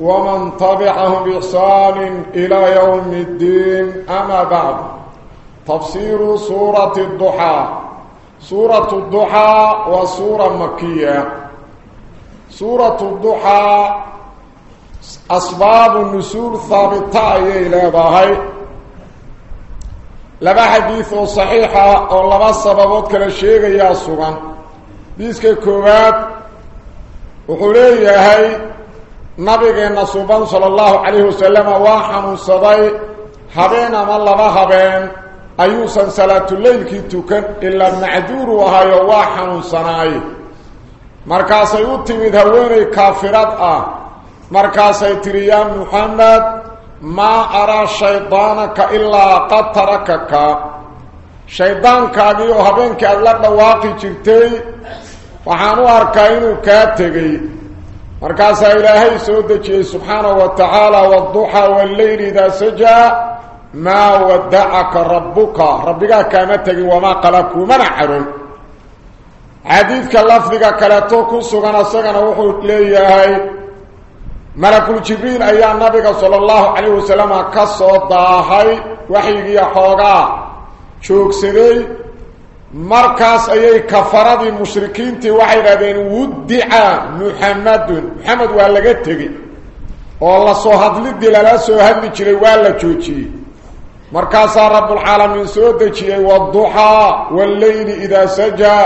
ومن تبعهم بإحسان إلى يوم الدين أما بعد. تفسير سورة الضحى. سورة الضحى وسورة مكية. سورة الضحى أسباب النسول ثابتة إلى ظهي لما حديث صحيحة أو لما سببات كلا شيء يا سورة ديسك كوبات وقولي هاي نبينا سبحان صلى الله عليه وسلم واحم صداي حبينا ما الله حبين أيوسا صلاة الليل كنتوكن إلا معدور وها يواحم صناي. مركاس يوتي ذهوين كافرات آه. مركاس يتريان محمد ما أرى شيطانك إلا قد ترككا شيطانك أبيو حبينك أدلق واقع جرتي فحانو أركاينو كاتغي مركاسا إلهي سودكي سبحانه وتعالى والضحى والليل إذا سجى ما ودعك ربك ربك كامتك وما قلبك من حرم عديدك اللفظك كالتوكو سغن سغن وحوك ليه ملك الجبيل أيام نبيك صلى الله عليه وسلم كسو الضحى وحيك يا حوغا شوك سيدي مركز أي كفرة تي تواحي غابين ودعا محمد محمد وهل لقيت تغي والله صهد لدي للا صهد لكي وهل لكي مركز رب العالمين سودكي والضحى والليل إذا سجى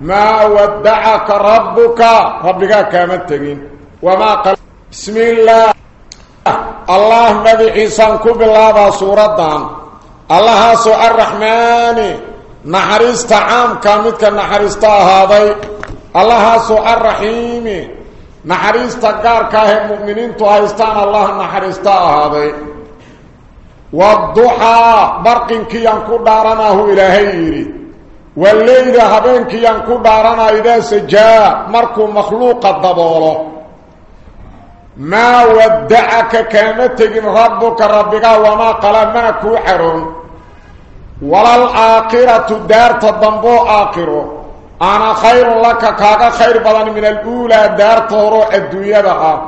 ما ودعك ربك ربك كامت تغي وما قال بسم الله اللهم مبعي سنكو بالله سورة دان الله سوء الرحمن نحرست عام كامتك نحرست هذا الله سوء الرحيم نحرست قارك المؤمنين تهيستان الله نحرست هذا والضحى برق كيان كدارنا هو إلهير والليل هبين كيان كدارنا إذا سجاء مركو مخلوق الضبوله ما ودعك كامتك ربك ربك وما قلمناك حرم walaalaakhiratu daarta damboo aakhiro ana khayrun laka kaaga khayr badan min aluulaa daarta horoo adduunyada ah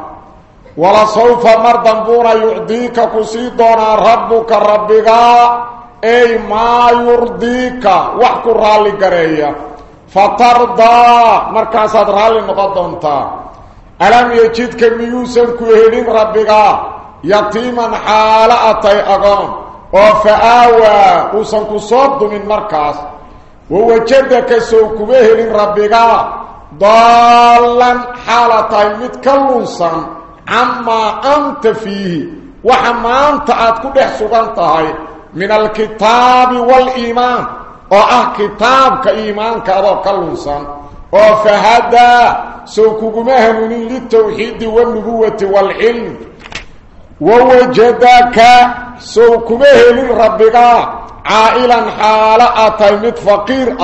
wala sawfa mar dambuuna yucdiika ku sii doonaa rabbuka rabbigaa ey maa yurdiika wax ku raalli gareeya fatardaa markaasaad raalli noqon doontaa alam yejidka miyuusan ku وفآوى وصنك صد من مركز ووجدك سوكبه لربك ضالا حالة متكلنسا عما أنت فيه وحما أنت أتكد حسوبانتها من الكتاب والإيمان وآه كتاب كإيمان كأبو كلنسا وفهذا سوكبه من للتوحيد والنبوة والعلم ووجدك سوكبه للربك عائلا حالا أتيمت فقير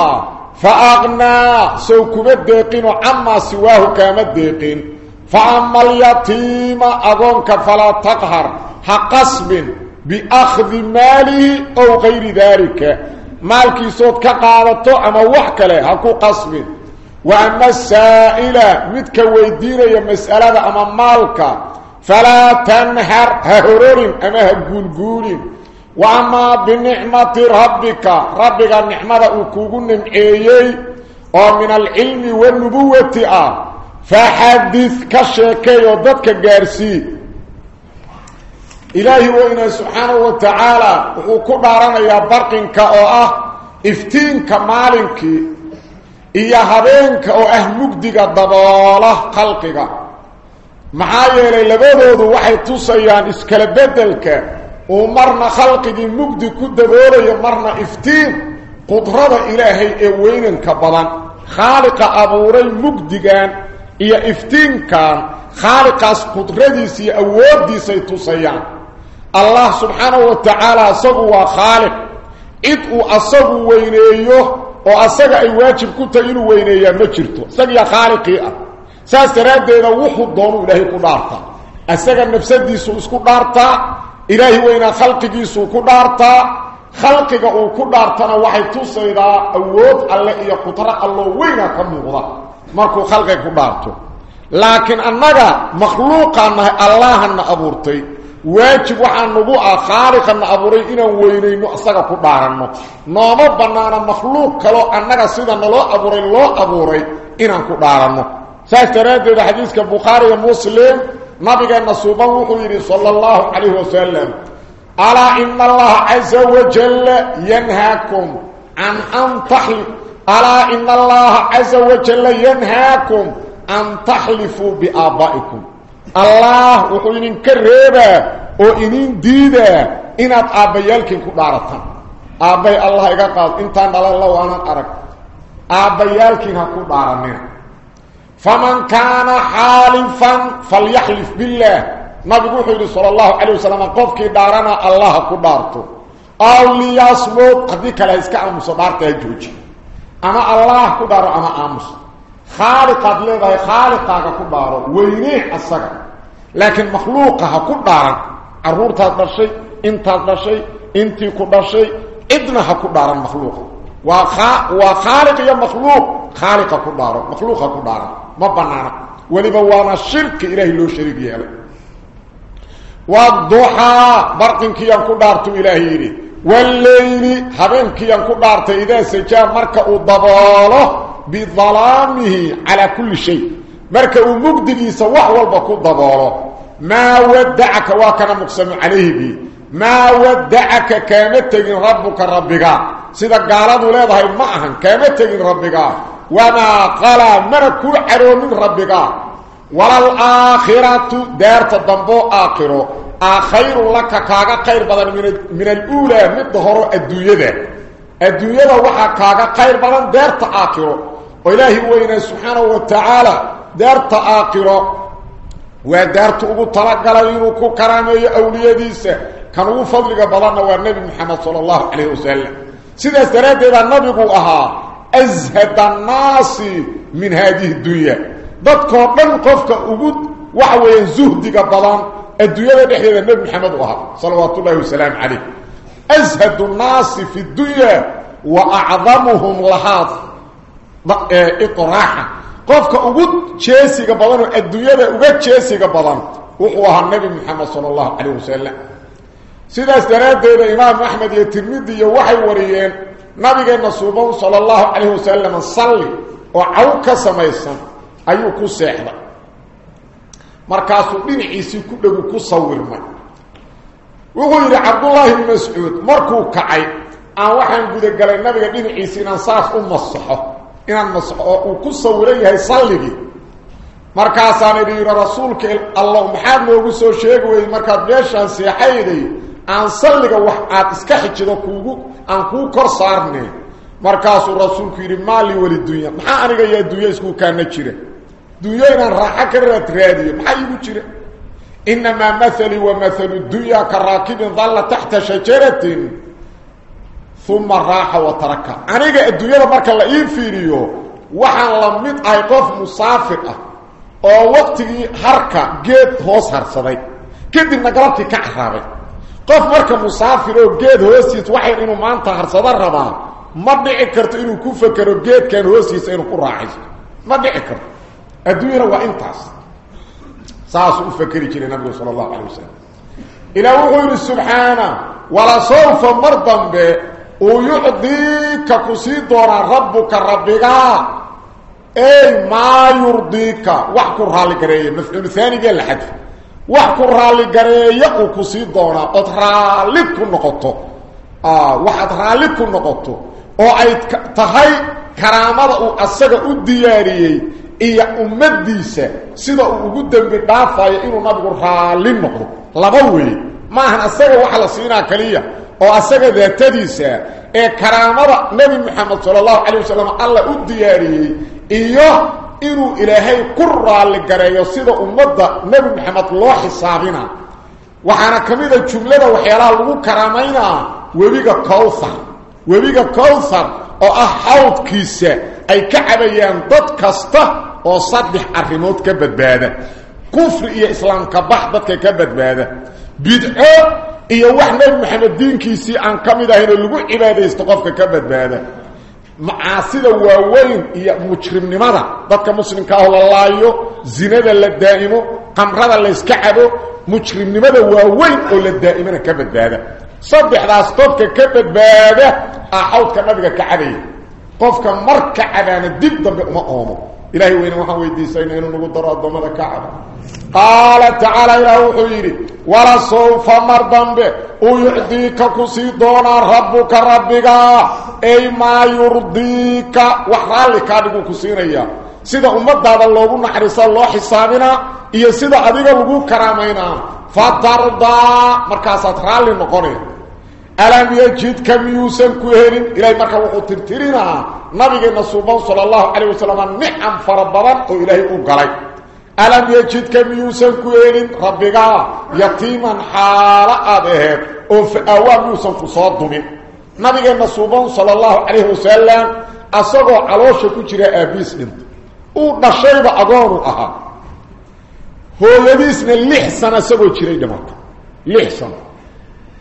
فأغنى سوكبه الدقين عما سواه كام الدقين فأما اليتيم أغنك فلا تقهر حقصب بأخذ ماله أو غير ذلك. مالك صوت كقالته أما وحك له هكو قصب وأما السائلة متك ويدين يا مسألة أما مالك مالك فلا تنهر ههرور أما هقولقول وأما بنعمة ربك ربك النعمة أكوغن إيهي ومن العلم والنبوة فحدث كشكي وضدك قارسي. إلهي وإن سبحانه وتعالى وقوبها رانا يا برقين كأوه أه، افتين كمالين كي إياها بينك وإهمك ديك الضبالة خلقك. محايل لبدود وحي توسيان اسكل بدلك ومرنا خلق دي مجد كدبول يمرنا افتين قدرة الهي اوين كبلان خالق ابوري مجد كان يا افتين كان خالق اس قدرتي سي اوردي سي توسيان الله سبحانه وتعالى سبوا خالق اتو اسب وينيو واسغ اي واجب كنت انه وينيا ما جرتو اسغ يا خالقي سبيا خالقي ساس تراد وحو الضون إلهي كدارتا أسجى نفسدي سوسكو دارتا إلهي وين خلقي سوكو دارتا خلقك أو كدارتنا waxay tusaydaa awood alle iyo qudra alle weyna ka muuqda markuu khalqiga ku dhaarto laakiin annaga makhluuqana allahna abuurtay waajib waxaan nagu ah khaaliqana abuuray inaan weynayno asaga ku dhaaranno nooma banaana makhluuq kalo annaga sida naloo abuuray loo abuuray inaan ku dhaaranno bukhaari iyo muslim nabigeena suuban wuxuu yidhi sala allahu calayhi wasalam ألا إن الله عز وجل ينهاكم عن أن تحلف ألا إن الله عز وجل ينهاكم أن تحلفوا بآبائكم الله وحين كريبا وإنين ديدا إنات آبيالكم كدارتا آبي الله يقول إنتان الله وأنا أرك آبيالكم كدارنين فمن كان حالفا فليحلف بالله. ما محمد صلى الله عليه وسلم قف كي دارنا الله كبارته أو لياسمو قد كلا اسك ام صدارته جوجي. أما الله كبار أنا أمس. خالق قد له غير خالق كبار ويني اسك لكن مخلوقها كبار ارور تاضشي انت تاضشي انت كبارشي ابنها كبار المخلوق وخا وخالق يا مخلوق. Makhluuqa ku dhaaran ma banaana weliba waana shirki ilaahay loo shariig yeelay والضحى برقن كيان كدارتو إلهي والليل هبين كيان كدارت إذا سجا مركا ضباله بظلامه على كل شيء. مركا مقدري سواح والبكو ضباله ما ودعك واكنا مقسم عليه بي. ما ودعك كامتك ربك ربك. سيدا قالوا ليضهي معهن كامتك ربك. وما قال مركو عرو من ربك. ولا الآخرة دارت الضنبو آخره آخير لك كاغا خير بدن من, الأولى من ظهر الدنيا. الدنيا وحا كاغا خير بدن دارت آخره وإلهي وإنا سبحانه وتعالى دارت آخره ودارت أبو طلق لينوكو كرامي أولياء ديسة. كانوا فضلك بدن والنبي محمد صلى الله عليه وسلم. سيدة سراد إذا النبي أها. أزهد الناس من هذه الدنيا. دتكون من قفك اوغد واخ وين زهدك بلان الدنيا دخيله النبي محمد وهاب صلى الله وسلام عليه. أزهد الناس في الدنيا وأعظمهم لحاظ. إيه، إقراحة. قفك اوغد جيسيك بلان الدنيا اوغد جيسيك بلان وهو النبي محمد صلى الله عليه وسلم. سيده استرات ده إمام أحمد يترمذي وحي وريين. Axmed iyo tirmidi iyo waxay wariyeen nabigeenna suuban sala allahu calayh wasalam salli oo caw ka samaysan ayuu ku seexday markaasuu dhinaciisii ku dhegu ku sawirmay wuxuu yidhi cabdullaahi ibnu mascuud markuu kacay aan waxaan gudagalay nabiga dhinaciisi inaan saas u masaxo inaan masaxo oo uu ku sawiran yahay aan salliga wax aad iska xijido kuugu aan kuu kor saarnay markaasuu rasuulku yidhi maali welidunya maxaa aniga iyo adduunya isku kaana jira dunya inaan raaxo ka raad raadiyo maxaa iigu jira inamaa mahalii wa mahalu dunya ka raakibin dalla taxta shajaratin uma raaxa wa taraka aniga adduunyada marka la ii fiiriyo waxaan la mid ahay qof musaafir ah oo waqtigii harka geed hoos harsaday kadibna galabtii ka caraabay قف مركا مسافر أو جيد هوسيس وحي انو ما انت هرصد الربا ما دعي كرت انو كوفكر أو جيد كان هوسيس انو قرر عايز ما دعي كرت ادويرا وانتاس ساس افكري كلي نبي صلى الله عليه وسلم إلى وغير سبحانه ولا صوف مرضا به ويعطيك كسيد دورا ربك ربك اي ما يرضيك وحكرها لك رأيه مثل ثاني قال لحدث ku raalligareeya uu ku sii doonaa ood raalli ku noqoto waxaad raalli ku noqoto oo ay tahay karaamada uu asaga u diyaariyey iyo ummadiisa sida uu ugu dembi dhaafayo inuu nabigu raalli noqdo laba weeye maahan asaga waxa la siinaa kaliya oo asaga daatadiisa ee karaamada nebi moxamed sala allahu calay wasalam alla u diyaariyey iyo inuu ilaahay ku raalli gareeyo sida ummadda nebi moxamed loo xisaabina waxaana ka mid a jumlada waxyaalaha lagu karaamaynaa webiga kowthar webiga kowthar oo ah xawdkiisa ay ka cabayaan dad kasta oo saddex arrimood ka badbaada kufri iyo islaamka bax dadka ka badbaada bidco iyo wax nebi maxamed diinkiisii aan ka mid ahayn oo lagu cibaadaysto qofka ka badbaada معاصيده واوين يا مجرمنمدا ضد مسلم كاهل الله يو زينه للدائمه قمرده اللي اسكعبه مجرمنمدا واوين ولا دائما كبد هذا صبح راس طبك كبد باده احوط كبدك كعبي قفك مركع أنا ضد ما امره إلهي وين وحا ويديسين انو نغو درا دمد كعب. قال تعالى إلهو حيري ولا صوف مردن به أو يعديك كسي دونا ربك ربك أي ما يرديك وحالي كادقو كسينا سيدا أمد دادا لوغو نحرسا الله حسابنا إيا سيدا عديقا لغو كرامينا. فتردى مركزات رالي نقوني. Alam yajidka miyuusan ku helin ilaahay marka wuxuu tirtirinaa nabigeena suuban sala allahu calayh wasalam nicam fara badan oo ilaahay u galay alam yajidka miyuusan ku helin rabbigaa yatiiman xaalo aad aheed oo fa-aawaa miyuusan ku soo dumin nabigeena suuban sala allahu calayhi wasalam asagoo caloosha ku jira aabiis dhinta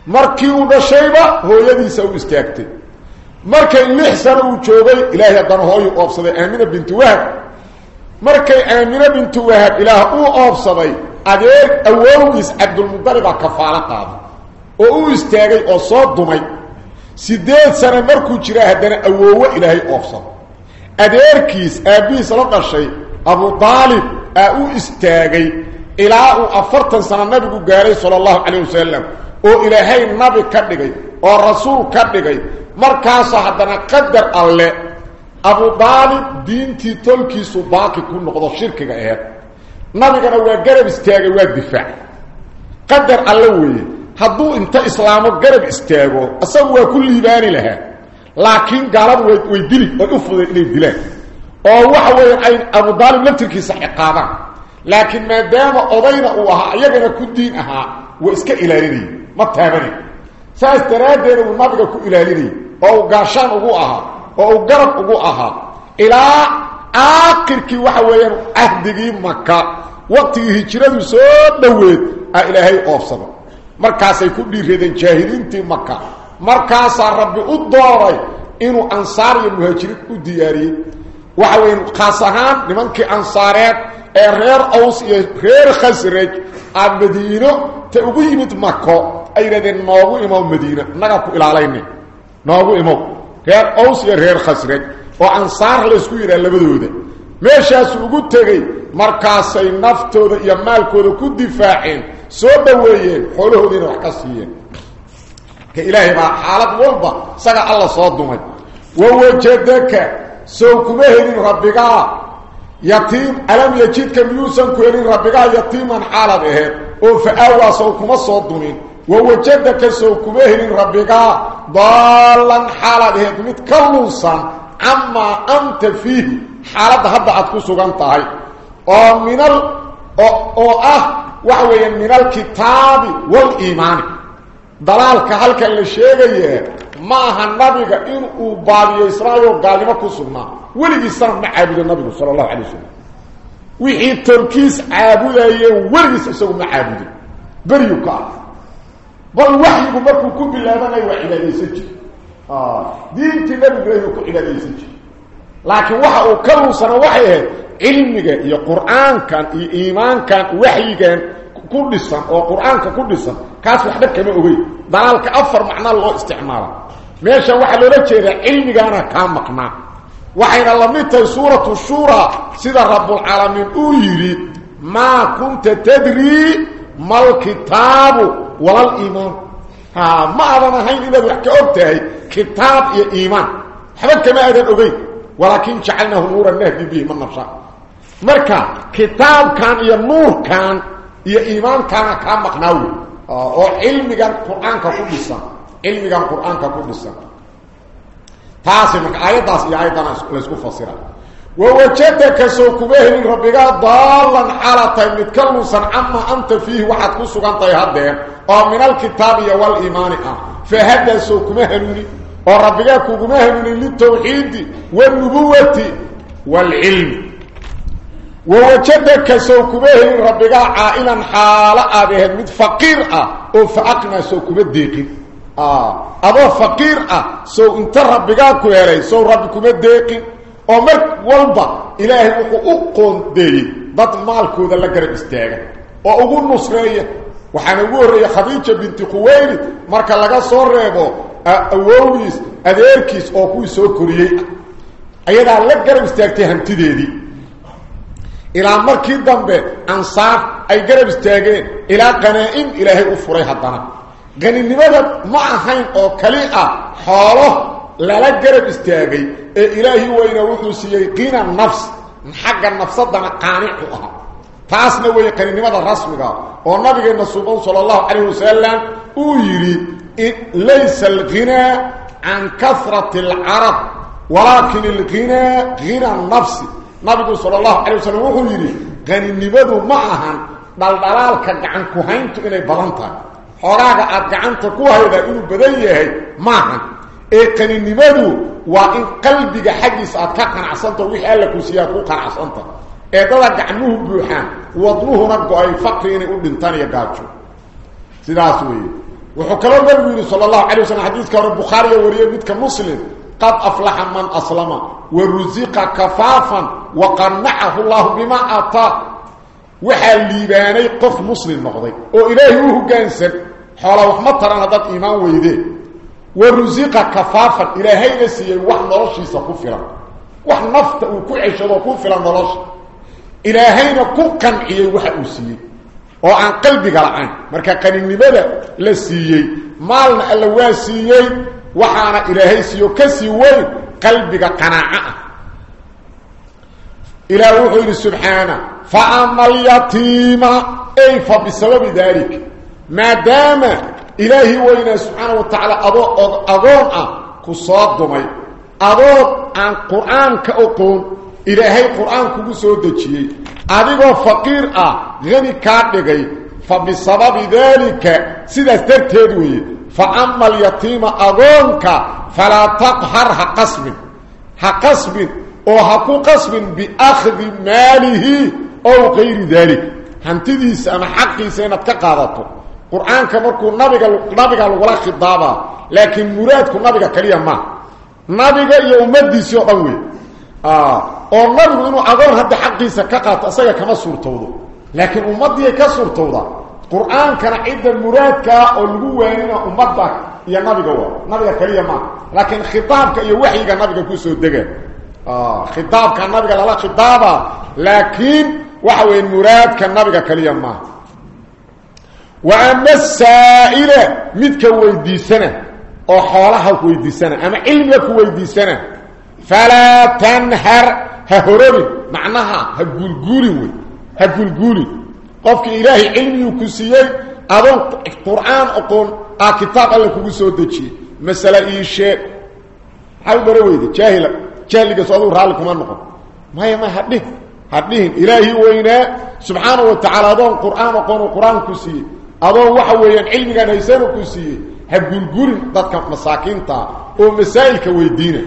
markii uu dhashayba hooyadiisa u istaagtay markay lix sano uu joogay ilaahay haddana hooyu oobsaday aamina bintu wahab markay aamina bintu wahab ilaah uu oobsaday adeer awowgiis cabdulmudalibaa kafaalo qaaday oo u istaagay oo soo dumay sideed sano markuu jiraa haddana awoowo ilaahay oobsaday adeerkiis aabbihiis la dhashay abu aalib aa u istaagay ilaa uu afartan sano nabigu gaaray sala allahu calayh wasalam oo ilaahay nabi ka dhigay oo rasuul ka dhigay markaasoo haddana qadar alle abu aalib diintii tolkiisu baaqi ku noqdo shirkiga aheed nabigana waa garab istaagay waa difaacay qadar alle weeye hadduu inta islaamo garab istaago isagu waa ku liibaani lahaa laakiin gaaladu way way dili way u fuday inay dilaan oo waxa weeyaan ay abu aalib laftirkiisa ciqaabaan laakiin maadaama odayna uu ahaa iyagana ku diin ahaa waa iska ilaalinayay ma taabanay saas daraaddeed uu nabiga ku ilaalinayay oo uu gaashaan ugu ahaa oo uu garab ugu ahaa ilaa aakhirkii waxa weeyaan cahdigii maka waqtigii hijradu soo dhoweed aa ilaahay oobsada markaasay ku dhiiradeen jaahiliintii maka markaasaa rabbi u dooray inuu ansaar iyo muhaajiriin u diyaariyey. Waxa weya khaas ahaan nimankii ansaareed ee reer aws iyo reer khasraj aa madiino ta ugu yimid mako ay yidhahdeen noogu imow madiina innagaa ku ilaalayna noogu imow reer aws iyo reer khasraj oo ansaar laysku yidhaha labadooda meeshaasu ugu tegey markaasay naftooda iyo maalkooda ku difaaceen soo dhoweeyeen xoolahoodiina wax ka siiyeen ka ilaahay baa xaalad walba isaga alla soo dumay wawajadaka sow kuma helin rabbigaa xaalad aheed oo fa-aawaa sow kuma soo dumin wawajadaka sow kuma helin rabbigaa daallan xaalad aheed mid ka lunsan camaa anta fiihi xaaladda hadda aad ku sugan tahay oo ah weeyaan min alkitaabi waaliimaani dalaalka halkan la sheegaya ما هنبغى ان وبالي اسرائيل قالوا كو سنا ولي سر ما عبد النبي صلى الله عليه وسلم وحي تركيز عابديه ورغس اسو ما عبد بريوكا بل وحي بمركو كو بلادان اي وحي لا يسج آه دين تنبي بريوكا إلى يسج لكن وحا أو كلو سنه وحي هي علمي يا قران كان ايمان كان وحي كان كو ديسان أو قران كان كو ديسان كاس وحده كما اوغي ضلالك افر معنى لو استعمار ماشي واحد لو رجيده علمي أنا كان مقنا وحين الله ميت سوره الشورى سيد رب العالمين يري ما كنت تدري ما الكتاب ولا الايمان ها ما أنا هين اني احكي كتاب يا ايمان حبك كما ادن اوغي ولكن جعلناه نور النهدي به من نشاء مركا كتاب كان يا نور كان يا ايمان كان كان مقنوي oo cilmigan qur-aanka ku dhisan cilmigan qur-aanka ku dhisan taasi marka aayaddaas iyo aayaddan laysku fasira ووجدك سوكبه ربك ضالا حالة متكلمسا عما أنت فيه واحد كسوغان طيهدين أو من الكتاب والإيمان فهذا سوكبه وربك كوكبه للتوحيد والنبوة والعلم. ووجدك سوكبه ربك عائلا حالا به مد فقير آه. أو فاقنا سوكبه ديق آه. أبو فقير آه. سو انت ربك كيري سو ربك ديق أمر ولبا اله حقوق دي بط مالك ود لا غير استاغ أو اوو نصرية. وحنا وري خديجة بنت قويل مره لا سو ريبو. آه. اوويس ادير كيس أو كوي سو كوريه ايدا لا غير استاغتي همتي ديدي دي. إلى مركي الدنب أنصاف أي قرب استيقين إلى قنائم إلهي أفريها الدنب قال إن مدد معهين أو كليئة حاله للا إيه إلى هي وين وينوذو سيقين النفس. حق النفس الدنب قانعها فأسنا ويقن إن مدد رسمك ونبينا النصوبان صلى الله عليه وسلم أويري. إيه ليس الغنى عن كثرة العرب ولكن الغنى غنى النفسي nabigu sallallahu alayhi wasallam wuxuu yiri qaninimadu ma ahan daldalaalka gacan ku hayntu inay badan tahay xoraaga aad gacanta ku hayda inuu badan yahay ma ahan ee qaninimadu waa in qalbiga xagiisa aad ka qanacsanto wixii alla ku siiyaa ku qanacsanta ee dada gacmuhu buuxaan wadnuhuna go-ay faqri inay u dhintaan iyo gaajo sidaas weeye wuxuu kaloo nabigu yidhi sala allahu calay waslm xadiiska hore bukhaariga wariyey midka muslim قد أفلح من أسلم ورزق كفافا وقنعه الله بما أعطى وحال ليباني قف مسلم مغضي وإليه هو قانسا حول وحمطر هذا الإيمان ويده. ورزق كفافا. إلى هين سيئي وحن رشي سقفرا وحن نفت وكعش وكفرا نرش إلى هين كوكاً إيه وحن سيئي وعن قلبك العين مركا قنين لماذا لسيئي مالنا ألوان سيئي وحانا إلهي سيه كسيه قلبي قناعة. إلى وحي سبحانه فأما اليتيم أي فبسبب ذلك ما دام إلهي وإنا سبحانه وتعالى أضون كصاد دمي أضون عن قرآن كأقون إلهي قرآن كبسو دجي. أدقو فقير غني كاتلغي فبسبب ذلك سيدة ترتدوي فأما اليتيم أغونك فلا تقهر حقسب حقسب أو حق قسب بأخذ ماله أو غير ذلك. انت هنتدي سنه حقي سنه كقادته قران كما نبيغا نبيغا ولا خضابا لكن مرادكم نبيغا كليا ما. نبيغا يومديس أو قوي آه أو نبيغا إنه أغون حد حقي سكقات اسا كما صورتوده لكن امتي كسرتوده القرآن كان عيدا مرادك ألغوانين أمدك يا نبي قوة نبي كلي ما لكن خطابك يا وحيك نبي كوسو الدقاء خطابك نبي قال الله خطابة لكن وحوين مرادك نبي كلي ما وأما السائلة متك ويدي سنة أو حوالها ويدي سنة أما علمك ويدي سنة فلا تنهر ههربي معناها هكو القولي هكو القولي قفك إلهي علمي وكسيي أظن القرآن أقول كتاب الله كبسو دجي مسألة إيشي حاول برويدي جاهلة جاهلة سؤالوا رالكم أنكم ما هي ما هديه هديه إلهي وينا سبحانه وتعالى أظن القرآن أقول القرآن كسيي cilmigan haysana ku siiyey. Ha gurgurin dadka masaakiinta oo masaa'ilka weydiina.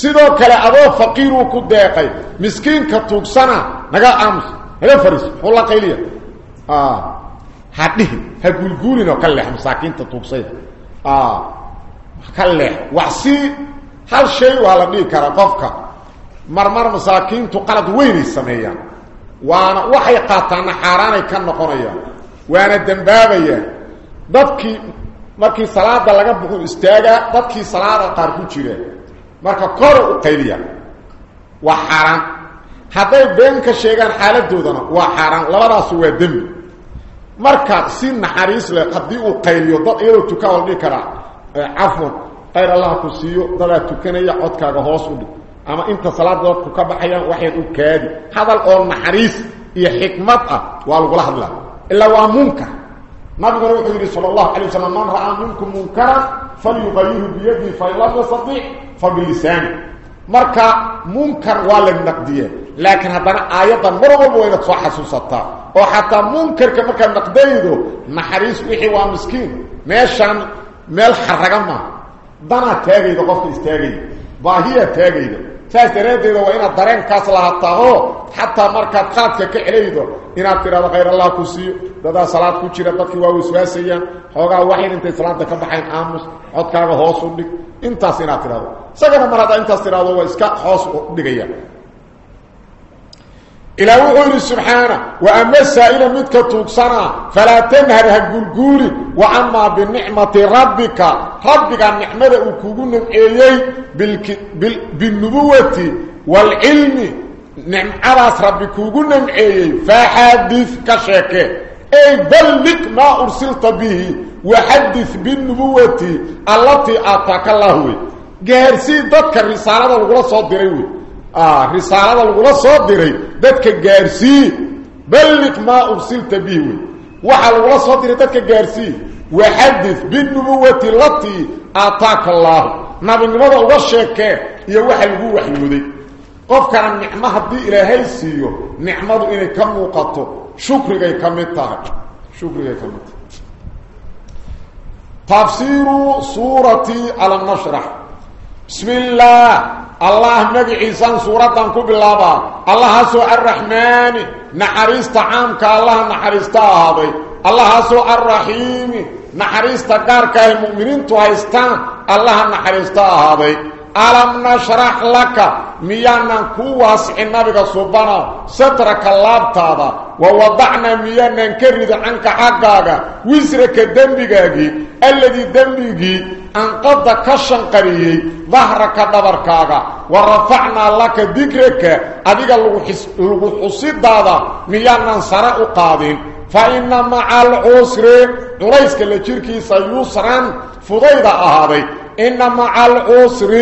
Sidoo kale adoo faqiir uu ku deeqay miskiinka tuugsana naga aamus. Naga faris xulla qayliya. Ah hadhihi ha gurgurin oo kale masaakiinta tuugsayda ah kale wasi hal shay waa la dhigi karaa qofka marmar masaakiintu qalad weyn ay sameeyaan waana waxay qaataan xaaraanay ka noqonayaan وأنا دنبابيا dadkii markii salaada laga buxu istaaga dadkii salaada qaar ku jira marka kor u qayliya waa xaraan haday been ka sheegan xaaladoodana waa xaraan labadaas waa dambi marka si naxariis leh hadii uu qayliyo dad iyadoo tuka wal kara afwan qayr allah ku siiyo dad tukanaya codkaaga hoos u dhig ama inta salaada ku ka baxayaan waxay u kaadi hadal oo naxariis iyo xikmad ah waa lagu hadlaa إلا ومنكر نبي رسول صلى الله عليه وسلم من رأى منكم منكرا فليغيره بيده فإن لم يستطيع فبلسانه marka munkar waa la naqdiye naxariis wixii waa miskiin meeshaan meel xaraga maaha danaa taagayda qofka istaagayda baahiyaa taagayda saas daraaddeeda waa inaad dareenkaas lahataa oo xataa markaad qaadka ka celaydo inaad tidhahdo khayr allah ku siiyo dadaa salaad ku jira dadkii waa waswaasayaan xoogaa waxayn intay salaada ka baxayn aamus codkaaga hoos u dhig intaas inaad tidhahdo isagana mar haddaa intaas tidhahdo waa iska hoos u dhigaya إلى وحول سبحانه وأما السائل متك توقصنا فلا تنهر هالقلقول وأما بنعمة ربك. ربك النعمة أكوغن إيي بال... بالنبوة والعلم. نعم عراس ربك أكوغن إيي فحدث كشاكي أي بلغ ما أرسلت به وحدث بالنبوة التي أعطاك الله. قارسي ضدك الرسالة الغلا صدري آه رساله لو سو ديري ددك غارسي بلغ ما أرسلت به. وحل لو سو ديري ددك غارسي وحدث بالنبوة التي اعطاك الله. ما بنبدا لو شيكه يا وحل هو وحيودي قف كان نعمة دي إلى هيسيو نعمة إلى كم وقت شكرك يا كمتا آه. شكرك يا كمتا تفسير سورة على المشرح bismi illaah الله مجعيسان سورة كبلابا الله سوء الرحمن نحريست عامك الله نحريست هذا الله سوء الرحيم نحريست قارك المؤمنين تهيستان الله نحريست هذا ألم نشرح لك ميانا كواس النبي سبحانه سترك الله تادا ووضعنا ميانا نكرد عنك حقاك وزرك دنبقاك الذي دنبقي أنقض كشن قريه ظهرك دبركاك ورفعنا لك ذكرك أديك الحصيد دادا ميانا سراء قادين فإن مع العسر عريسك اللي تركي سيسرا فضيدة أهدي إن مع العسر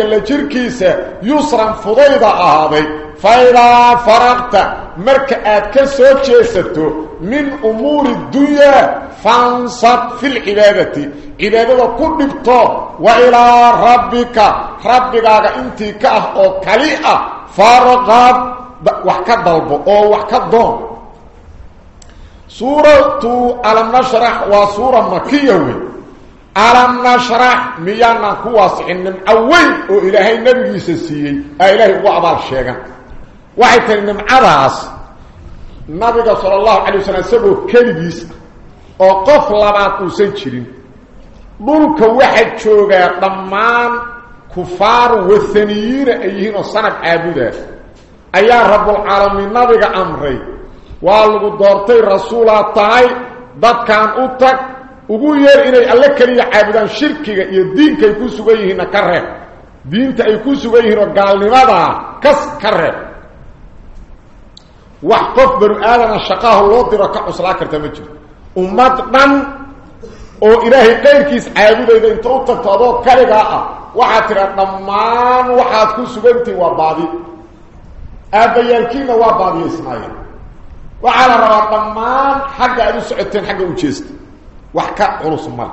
اللي تركي سيسرا فضيدة أهدي فإذا فرغت مركعات كسو جيستو من أمور الدنيا فانصب في العبادة. عبادة كل بطو وإلى ربك. ربك انت كأه أو كليئة. فارغب وحكا ضلبه أو وحكا ضون سورة ألم نشرح وسورة مكية ألم نشرح ميانا كواس إنم أول وإلهي النبي سيسيي إلهي وعبال الشيغان waxay tiri nimcadaas nabiga sala allahu calay wasalam isagoo keligiis oo qof labaad uusan jirin dhulka waxaa joogaa dhammaan kufaar wathaniyiina ay yihiin oo sanab caabudaa ayaa rabbulcaalamiin nabiga amray waa lagu doortay rasuulaa tahay dadkan u tag ugu yeer inay alle keliya caabudaan shirkiga iyo diinka ay ku sugan yihiinna ka reeb diinta ay ku sugan yihiin oo gaalnimadaa kas ka reeb wax qof banu aadana shaqaahu loo diro ka cuslaa karta ma jiro ummad dhan oo ilaahay qayrkiis caabudayda inta u tagto adoo kaligaa ah waxaad tidhaa dhammaan waxaad ku sugantihin waa baadi aabbayaalkiina waa baadiyaysnaayeen waxaa la rabaa dhammaan xagga aad u socoteen xagga u jeesta وحكا عرص مال.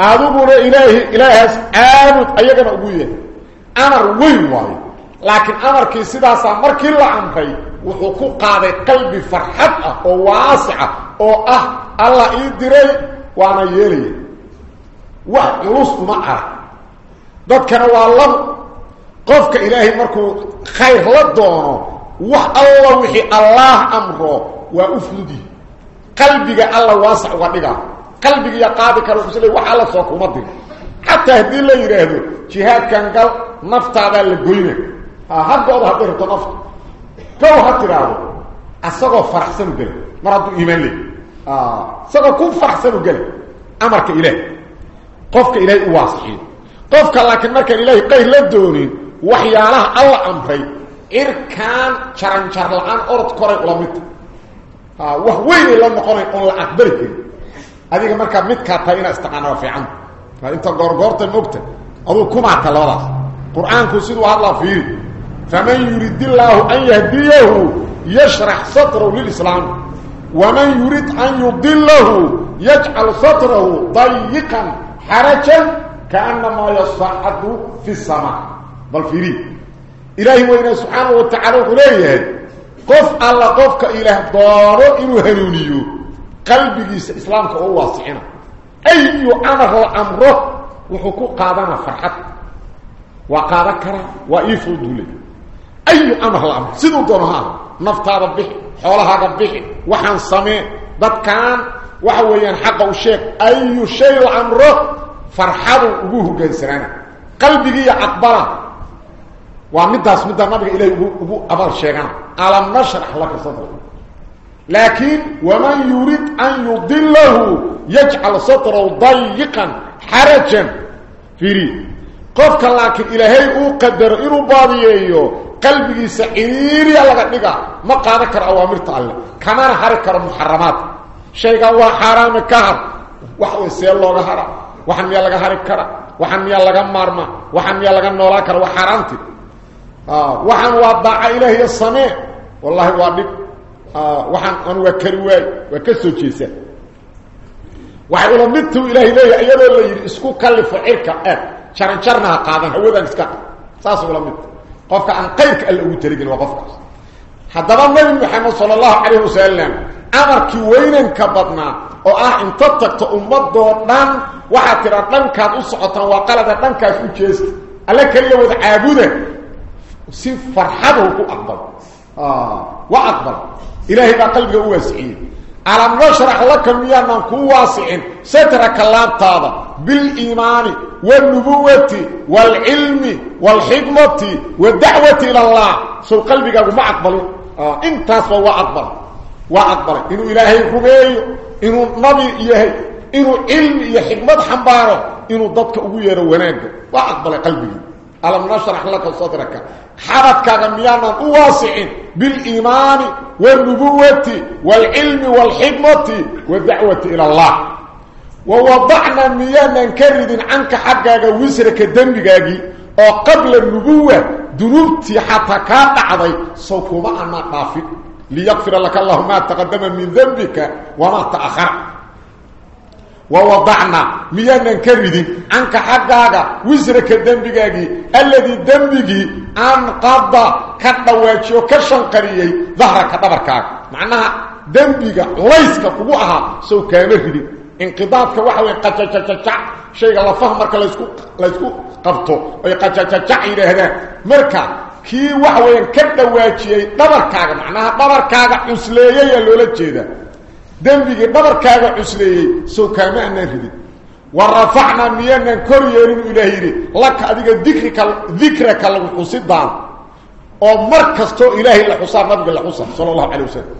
أعبونا إله إله آمد أيقنا أبويا أمر ويواي لكن أمر كي سيدا سامر كي الله بي وحكو قادة قلب فرحة أه. وواسعة وآه الله إدري وأنا يلي. وعرص معه. ذات كان والله. قفك إلهي مركو خير لدونه. وح الله وحي الله أمره. وأفلده uga dhigaa qalbigiiya qaadi kara usle wax alla soo kuma dir xataa haddii la yidhaahdo jihaadkan gal naftaadaa la goyna haggooda hadday rabto nafta kow ha tidhaahdo asagoo faraxsanu gela mar hadduu iimaan leey isagoo ku faraxsanu gela amarka ilaah qofka ilaahay u waasixiyo qofka laakiin markaan ilaahay qayr la doonin waxyaalaha alla amray cirkaan jaranjar la-aan orod koray ula midta la noqonay oon la aqbali karin adiga markaa midkaa tahay inaa istaqaana waa fiicanta inta goorgoorta mogta aduu kumaata labadaas qur-aanku siduu hadlaa fiiri يريد الله أن يهديه يشرح صدره للإسلام ومن يريد أن يضله يجعل صدره ضيقا حرجا كأنما يصعد في السماء بل فيري إلهي وإنه سبحانه وتعالى قليه قف الله قفك إله داره إنه هنونيو. قلبي إسلامك هو واسعنا. أي أمر أمره وحقوق قادنا فرحت. وقادكرا وإيفو دولي. أي أمر الأمر. سيدو دونها. نفتا ربه حولها ربه وحن سمي. ضد وحويان حقه الشيخ أي شيء أمره فرحة أبوه قنسرانا قلبي أقبله ومداس مدى النبي إليه أبو أبال الشيخان ألم نشرح لك صدره لكن ومن يريد أن يضله يجعل صدره ضيقا حرجا فيري قفك لكن إلهي أقدر إنه باضيه قلبي سعير يلغا دغا ما قاد كر اوامر الله كمان حركه محرمات شيء هو حرام كهر وحو سيل لوغا حرام وحن لغا حرك وحن لغا مارما وحن يا لغا نولا كر وحرامتي وحن وضع إلهي الصنع والله وضعك وحن أنو كروي وكسو جيسا وحن أولا مدتو إلهي إلهي أيضا اللي يسكو كلف عركة شرن شرنها قادم هو ذا نسكا ساس أولا مدتو قفك عن قيرك الأول تريقين وقفك حتى النبي محمد صلى الله عليه وسلم أمر كوين كبضنا أو آه ان تطقت امت دوردان وحا ترى دنكات اصعطا وقالت دنكات اوكيست الا كلا وذ عابودة si farxaduu ku aqbalo waa aqbal ilaahay baa qalbiga u waasiciyey alam nashrax laka miyaanan kuu waasicin satraka laabtaada biliimaani والنبوة والعلم والحكمة والدعوة إلى الله. سو قلبك ما أقبل آه. إنت سوى أقبل وأقبل إنه إلهي رميه إنه نبي إلهي. إنه علم إيه حكمة حنبارة. إنه ضدك أبوية وناك وأقبل قلبك. ألم نشرح لك صدرك؟ حرتك غميانا واسع بالإيمان والنبوة والعلم والحكمة والدعوة إلى الله. ووضعنا ميانا كرد عنك حقاك وزرك دنبقاكي أو قبل النبوة ذنوبتي حتى كان عضي. سوكما أنا قافل ليغفر لك الله ما تقدم من ذنبك وما تأخر. ووضعنا ميانا كرد عنك حقاك وزرك دنبقاكي الذي دنبقي أن قضى كدواتي وكشنقريي ظهرك دبركاك معناها دنبقى ليسك فقوعها سو كامل انقضاضك وحوي قججججع شيء الله فهم marka la isku la isku qabto ay qajajajjac yiraahdaan marka ki waxweyn ka dhawaajiyay dhabarkaaga macnaha dhabarkaaga cusleeyay loola jeeda dambiga dhabarkaaga cusleeyay soo kaama aanan ridin warafacna miyana koryeelin ilaahiri lak adiga dhikrika dhikraka lagu xusidaan oo mar kasto ilaahi la xusaa nabiga la xusaa sallallahu alayhi wasallam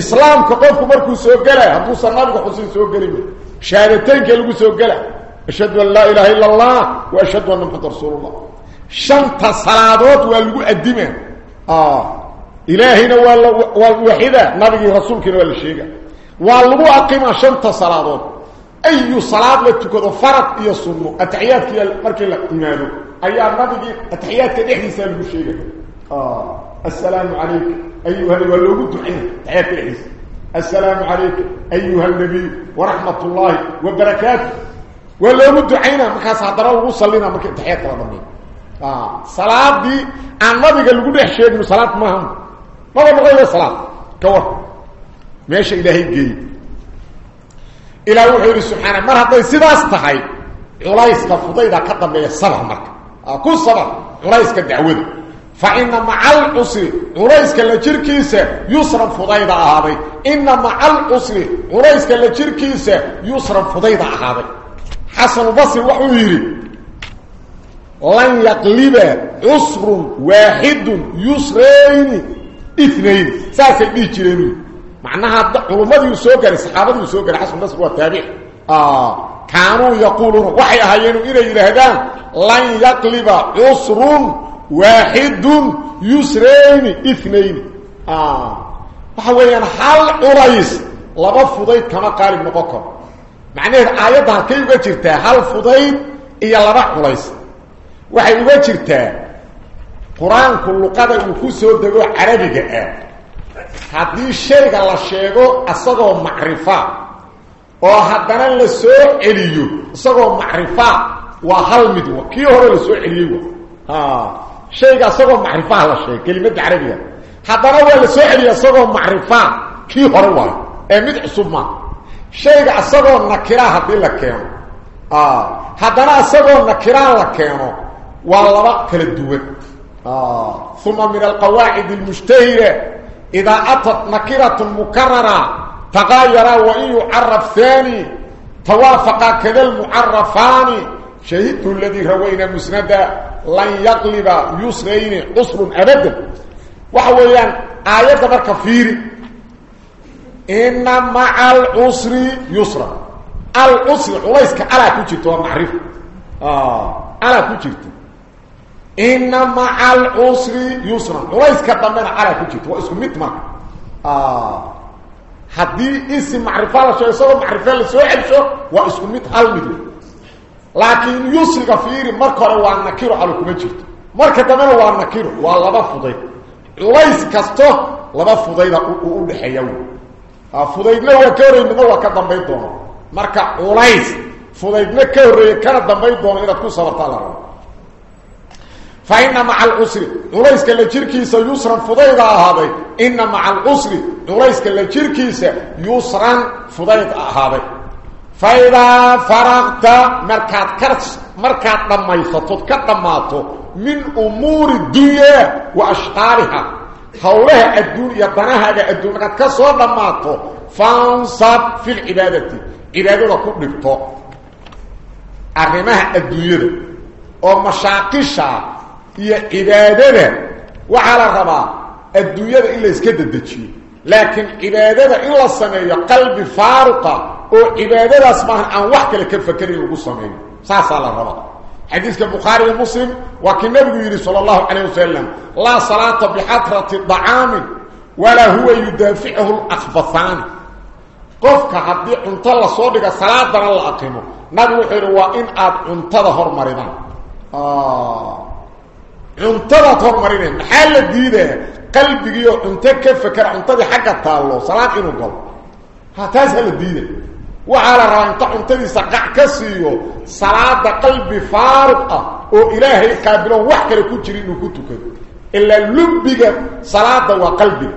islaamka qofku markuu soo galay hadduu sanabiga xusin soo gelin shahaadateynka lagu soo gala ashhadu an laa ilaaha illa allah wa ashhadu anna muxamad rasuulullah shanta salaadood waa lagu adima ilaahina waa waa waxida nabigii rasuulkiina waa la sheega lagu aqima shanta salaadood. Ayu salaad la tukado farad iyo sunno. Ataxiyaadka markii la imaado ayaa nabigii ataxiyaadka dhexdiisa lagu sheegay. السلام عليك أيها الولوغ دعين تحيات العيس السلام عليك أيها النبي ورحمة الله وبركاته ولوغ دعينا مكاس حضره وصلنا مكا تحيات رضمين آه. صلاة دي عن نبي قال لقود احشيك صلاة مهم ماذا بغير صلاة كوه ماشي إلهي جي إلى وحير سبحانه مرة طي سيداس تحي علايس كفضيدا كتب بي الصبح مركا آه. كل صبح علايس كدعوده فإن مع العسر عريسك لجركيسة يسرا فضيضة هذا إن مع العسر عريسك لجركيسة يسرا فضيضة هذا حسن البصري وحويري لن يقلب عسر واحد يسرين اثنين ساسا بيجرين معناها علماء يسوقر الصحابة يسوقر حسن البصري والتابع آه كانوا يقولون وحي أهينوا إلى إلى هذا لن يقلب عسر واحد يسرين اثنين. آه وحويان حال عريس لبا فضيد كما قال ابن قكر معناه ايتها كيف جرتا هل فضيد iyo laba culays. Waxay uga jirtaa quraanku luqada uu ku soo dago hadii shayga la sheego asagoo macrifa oo haddana la soo celiyo isagoo macrifa وهل مدو كي هو لسو عليه ها شيء اسقو معرفه لا شيء كلمه عربيه حضر هو لسو عليه اسقو معرفه كي هو واي اي مد عصب ما شيء اسقو نكره hadii la keeno ah hadana asagoo nakira la keeno waa laba kala duwan ah thumma min alqawaa'id atat nakiratu mukarrara tagayara wa in yu'arraf thani tawafaqa kadha almu'arrafani شهدت الذي روينا مسندا لن يغلب يسرين عسر ابدا وحويان آيات بركه فيري إن مع العسر يسرا. العسر وليس على كجيت ومعرفه آه على كجيت ان مع العسر يسرا. ورايس كتمنا على كنت واسم متما آه. حدي اسم معرفة لا شيء سو معرفة لا سو عبسو واسم مت المد لكن يسر كثير مركره وان كيرو على كما جرت مركة دمنا كيرو، نكير ولا بفضي ليس كستو لا بفضي ودخيو فضيد لو كره ان هو كدم بيدو مركة ليس. فضيد لك كره كره دم فإن مع العسر. نوليس كلا جيركيسا يسرا فضيغا هذا. إن مع العسر. نوليس كلا جيركيسا يسرا فضيغا هذا. فإذا فرغت مركات كرس مركات لما يخطط كتماته من أمور الدنيا وأشطارها حولها الدنيا يبناها مركات قد كسوا دماته فانصب في العبادة. عبادة لكم نبتو. أغمها الدنيا. ومشاقشها عبادتنا وعلى ربا الدنيا الا اسكدجي لكن عبادتها الا السميه قلب فارقه وعبادتها اسمها ان وحك لك فكر لو سمين صح صلى الله حديث البخاري ومسلم وكان النبي صلى الله عليه وسلم لا صلاه بحضره الطعام ولا هو يدافعه الاخبثان قفك حدي انت لا صدق صلاه بلا اقيمه نبي خير وان اد انت هرمريدان انت ظهر مريضان محل الديدة قلبك انت كيف فكر انت دي حقا تالله صلاة إنه قل هتسهل الديدة وعلى رانت انتدي سقع كسيو صلاه قلبي فارقه أو الهي قابل وحكر كجري انو كتكد الا لبك صلاه وقلبي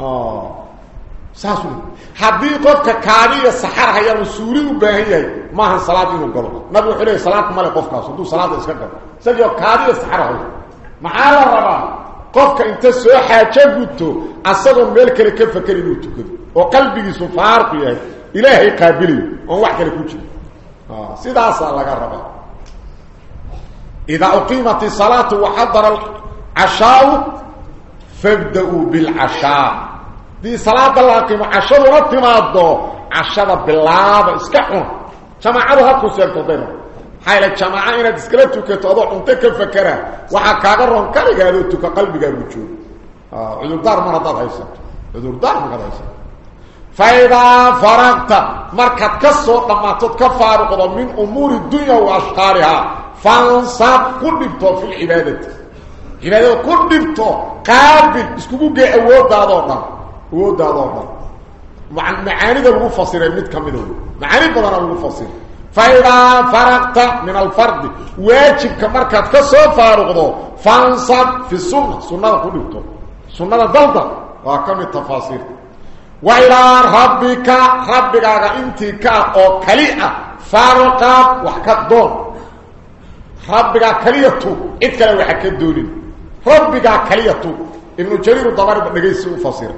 آه ساسو حدي قفك كاريه سحر هي رسولي وباهي ما صلاه قلو نبي خلي صلاه ما قفك دو صلاه اسك قل سجو كاريه سحر هي معال الربا قفك انت سو حاجة غتو اسدو ميل كره كفكر انو تكد وقلبي سو فارق يحيى إلهي قابلي ووحك لكوشي آه. سيداسا لغا ربا إذا أقيمت الصلاة وحضر العشاء فابدأوا بالعشاء دي صلاة الله قيمة عشاء ورطمادو عشاء بالله اسكحون جماعة هكو سيرتو دينا حيلا إنا تسكرتو كتوضو انت كفكرة وحكاقا رون كالي قالوا تكا قلبي قالوا تشوف آه. عذر دار مرضات هيسا عذر دار مرضات هيسا فإذا فرغت مركت كسو دماتت كفارق من أمور الدنيا وأشقارها فانصاب كل في العبادة. عبادة كل قابل اسكبوا جاء أود دادونا أود دادونا مع معاني ذا المفصل ميت كمدون معاني بدنا المفصل فإذا فرغت من الفرد واجب كمركت كسو فارق فانصاب في السنة. سنة كل سنة ضلطة وكم التفاصيل وإلى ربك ربك انت كا أو كليئة فارقا وحكا دون ربك كليئتو اتكلا وحكا دونين ربك كليئتو ابن جرير الضباري بنقيس فصير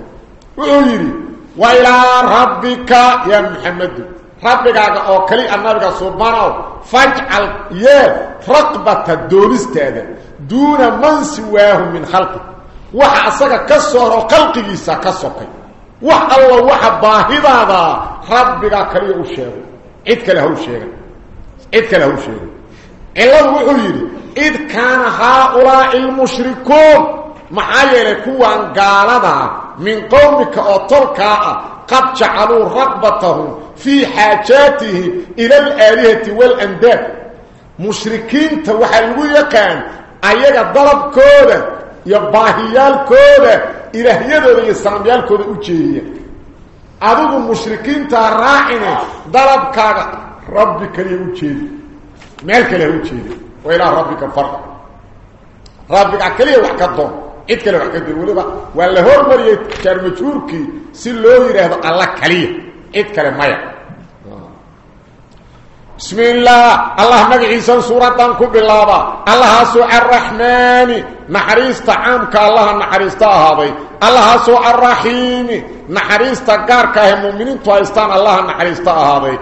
وإلى ربك يا محمد. ربك هذا اوكري النبي سبحانه فاجعل رقبة الدونس تاذا دون من سواه من خلقه. وحا أصدق كسور وقلق يسا كسوك وحا الله وحا باهد هذا ربك كريه الشيخ عدك له الشيخ عدك له الشيخ إلا الوحيري إذ كان هؤلاء المشركون محايره كوان قالتها من قومك أو قد جعلوا رقبتهم في حاجاته إلى الآلهة والأنداد. مشركين توحلوا يكان أيها الضرب كودة يباهيال كودة إلهية ذي السلاميال كودة أجيهية أدوك المشركين تراعنا ضرب كاغا ربي كريم أجيهية مالك لي أجيهية وإلى ربك فرق ربك أكلي وحكا الضوم إتكلي وحكا الضوم ولا هو المريد كرمتوركي سلوه يرهد الله كليه cid kale maya بسم الله. الله مجعيسا سورة كبلابا الله سوء الرحمن. نحريست عامك الله نحريست هذا الله سوء الرحيم. نحريست قارك المؤمنين تويستان الله نحريست هذا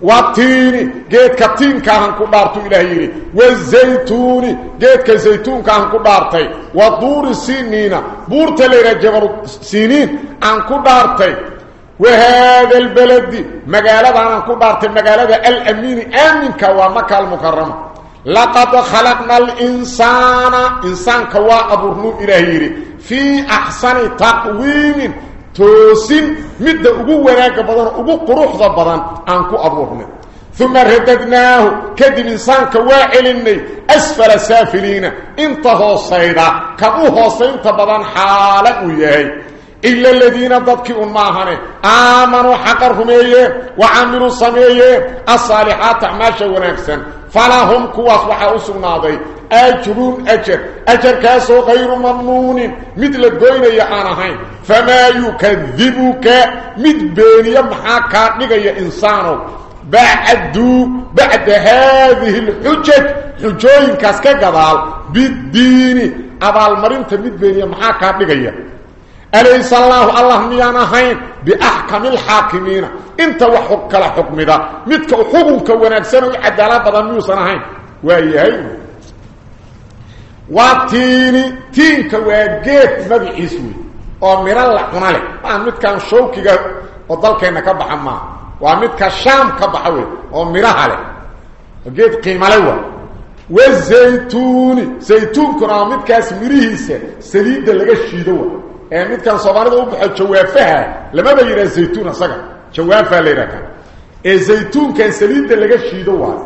والتين جيت كتين كان كدارتو إلهي والزيتون. جيت كزيتون كان كدارتي. والدور السنين بورت ليرا جبر سنين عن كدارتي. وهذا البلد مقالة أنا كبارت مقالة الأمين آمن كوا مكة المكرمة لقد خلقنا الإنسان إنسان كوا أبرنو إلهيري. في أحسن تقويم توسين مد أبو وناك بدن أبو قروح ذا بدن أنكو أبرنو ثم رددناه كدب إنسان كواعلني أسفل سافلين. انتهوا الصيدة كبوه صيدة بدن حالة ويهي إلا الذين ضدكوا معهن آمنوا حقر هميه وعملوا صميه الصالحات عماشا ونكسا فلهم كواس وحا أسغناضي أجرون أجر. أجر كاسو غير ممنون. مثل الدوين يعانهين فما يكذبك. مد بين يمحاكا نغي إنسانو. بعد بعد هذه الحجج حجوين كاسكا قضال بالدين. أبال مرنت مد بين يمحاكا نغي أليس الله الله ميانا هين بأحكم الحاكمين. إنت وحق لحكم ذا. متك حكمك ونكسن وعدالة بضميوسنا هين وهي هين. واتيني تينك واجيت مبعيسوي ومرا لحنا لك ومتك شوكي وضلك إنك بحما ومتك شام كبحوي ومرا لك وجيت قيمة لوا. والزيتون زيتون كنا متكاس مريهيسة سليد لغا شيدوه ee midkan Soomaalida u baxay jawaafaha lama bayira zeytuun asaga jawaafa leeyahay ee zeytuunkan saliida laga shiido waa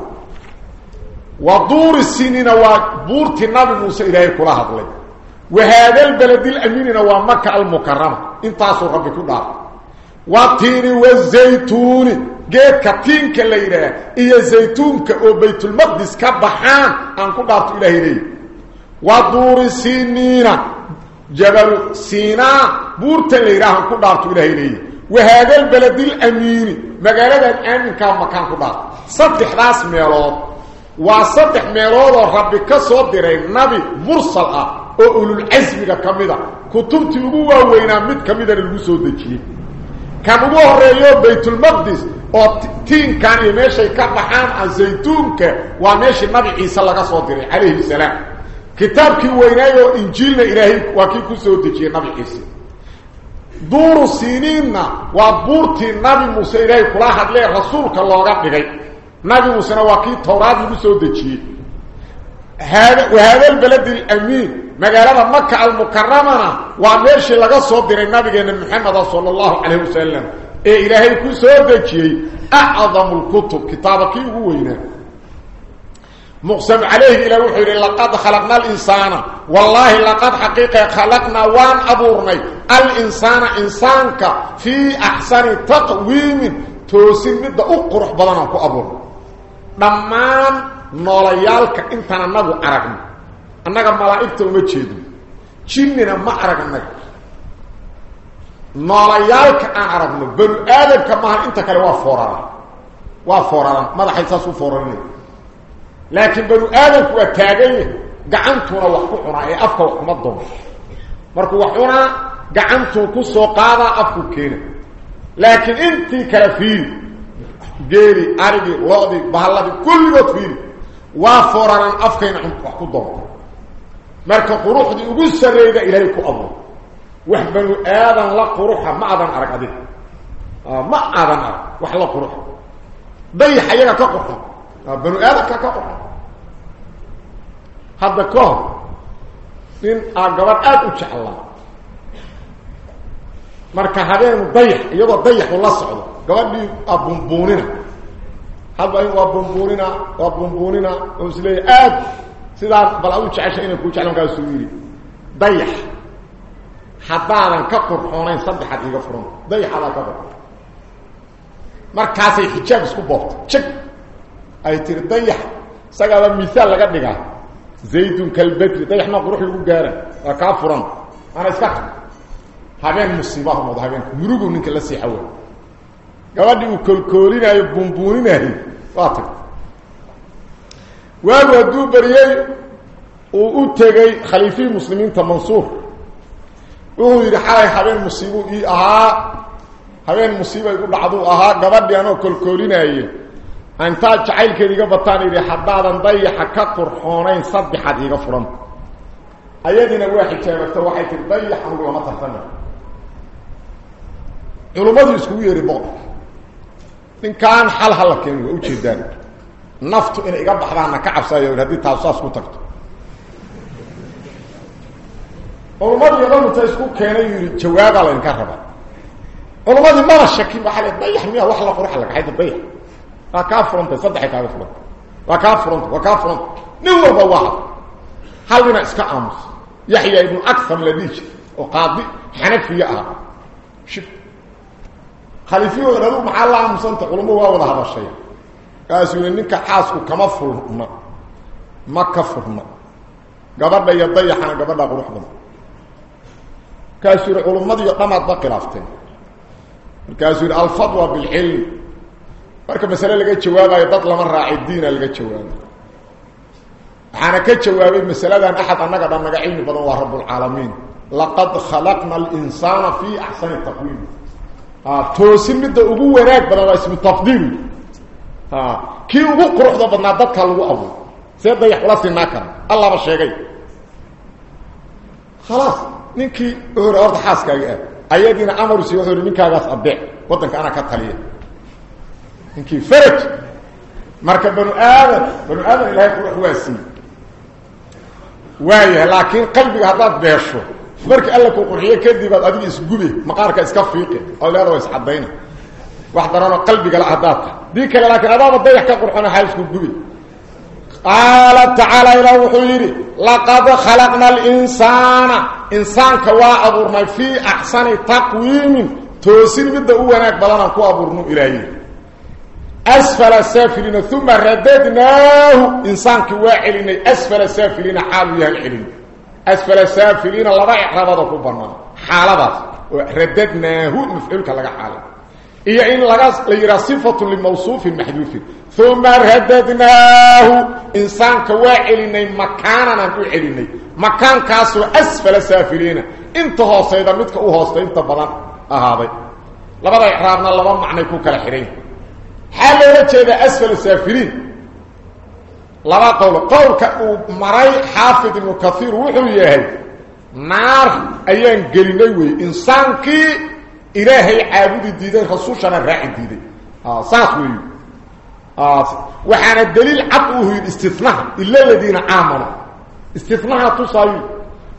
wadur sinina waa buurti nabi Muuse ilaahay kula hadlay وهذا البلد الامين هو مكه المكرمه انت ربي كدار والتين والزيتون جيت كتين كليره اي زيتون كو بيت المقدس كبحان ان كدارت الهي ودور سنين جبل سيناء بورت ليراه كدارت الهي وهذا البلد الامين مغالده الامن كان مكان كدار صدح راس ميلود وصدح ميلود ربي كسو ديري نبي مرسل آه oo ulul azmiga kamida kutubti ugu waaweynaa mid kamida lagu soo dejiyay kan ugu horeeyo baytul maqdis oo tiinkan iyo meeshay ka baxaan azaytuunka waa meeshii nabi ciise laga soo diray calayhi salaam كتابكي وينايو انجيلنا إلهي وكي كسو دجي نبي عيسى دور سنيننا وبورتي نبي موسى إلهي كلا حد لي رسولك لوغا دغاي نبي موسى وكي توراد كسو دجي. وهذا البلد الأمين مغارده مكة المكرمة وعليش لغا سو ديري نبينا محمد صلى الله عليه وسلم. اي إلهي كسو دجي. أعظم الكتب كتابكي هو وينايو مقسم عليه إلى روح إلى لقد خلقنا الإنسان. والله لقد حقيقة خلقنا وان أبورني. الإنسان إنسانك في أحسن تقويم توسين مدى أقرح بضناك أبور. دمان نوليالك إنتنا نبو عرقنا أنك ملائبت المجهد جننا ما عرقنا نوليالك عرقنا بل آدم كما انت لوا فورانا وا ما ماذا حيثاسو فوراني لكن بنو آدم كو تاغي غعنتو واخ كو خرا اي افكو ما دوش مركو وحورا غعنتو كو سو أفكو كينا. لكن انتي كرافين جيري أرغي لودي بحالبي كل وقت فيني وافورا افكين خو كو دو مركو قروح دي اوو سريغا إلى لك أبو. وح بنو آدم لا قروح ما ادن أرغدي. آه، ما ادن واخ لا قروح. بي حيانا كو قروح u jeclaa marka habeenu dayax iyadoo dayaxu la socdo gabadhii aa bumbuunina hadba in waa bumbuunina waa bumbuunina oo isleeya aad sidaa bal adu jecesha inay kuu jeclan kaasuu yidhi dayax haddaadan ka qurxoonayn saddexaad iiga furan dayaxadaa ka qurxoon markaasay xijaab isku boobtay jeg misaal laga dhigaa zaydun kalbedri dayaxna qurux lagu gaara waa kaa furan ana iska tag habeen musiibaha moodo habeenka murugu ninka la seexa wey gabadhii uu koolkoolinaayo buunbuuninaayo waa tag waagu hadduu beriyey uu u tegey khaliifihii muslimiinta mansuur wuxuu yidhi xalay habeen musiibuu ii ahaa habeen musiiba igu dhacduu ahaa gabadhii anoo kolkoolinaaye انت جعلك ديغا بطاني دي حدادن داي حق قرخونين صد حد ديغا فرن ايادينا واحد جابت واحد في الضي حمرو ما تفهم يقولوا ما ادري شو يري بو ان كان حل حل كان وجيدان نفط ان ايغا بخدانا كعبسا يو هدي تاوساس كو تقت أو ما ادري لو تسكو كان يري جواب على ان كربا أو ما ادري ما شكي ما حل الضي حمي واحد لا قرخ لك حيت الضي وكافرون تصدح كافرون وكافرون وكافرون. نور بواحد هل هنا إسكا أمس يحيى ابن أكثر لديك. وقاضي حنك في أهل. شف خليفي وغلالو مع الله أمس أنت قلوا مو هذا الشيء. قاس يقول إنك حاس وكمفر هنا ما كفر هنا قبرنا يضي حنا قبرنا قروح هنا قاس يقول علمات يقامات بقرافتين قاس يقول الفضوى بالعلم. Marka masale laga jawaabayo dad lama raaci diina laga jawaabay waxaana ka jawaabay masaladan axad annaga dhan naga cilmi badan waa rabbulcaalamiin laqad khalaqna alinsaana fii axsani taqwiim toosin midda ugu wanaag badan waa ismu tafdiil kii ugu quruxda badnaa dadka lagu abuur see dayax ula sinaa kara allaba sheegay khalaas ninkii hi horta xaaskaaga aad ayadiina amarusi wuxuu hi ninkaagaas adeec waddanka anaa ka taliya ان كي فرج. مركب بنو آدم. بنو آدم لا يكون حواسي واي لكن قلبي هذا بيشو مرك الله كو قريه كدي بعد ادي اسغبي مقارك اسك فيقي الله يرضى صحابينا واحد رانا قلبي قال عذابك ديك لكن عذاب الضيح كقرحنا حال اسغبي قال تعالى إلى يري لقد خلقنا الإنسان. إنسان كوا ابو ما في أحسن تقويم. توسين بده هو هناك بلانا كو ابو نو إلهي. أسفل السافلين ثم رددناه. إنسان إنسانك واحلين أسفل السافلين حالو يهالحلين أسفل السافلين الله رأي رفضه برنامه حاله رددناه مفعولك لك حاله. إيه إن لغا صفة للموصوف المحدوث ثم رددناه. إنسانك واحلين مكاننا نحلين مكان كاسو أسفل السافلين. انتهى سيدا متك أهوستا انتبضان أهاضي لبدا إحرارنا الله ومعنى يكون كالحرين. حال رجل أسفل السافرين لما قوله قولك مرأي حافظ وكثير وحوية هاي نار أيان قلنوا إنسان كي إلهي عابد الديدين خصوش أنا رأي الديدين آه، ساتوه آه، وحان الدليل عطوه الاستثناء إلا الذين آمنوا. استثناء تصايد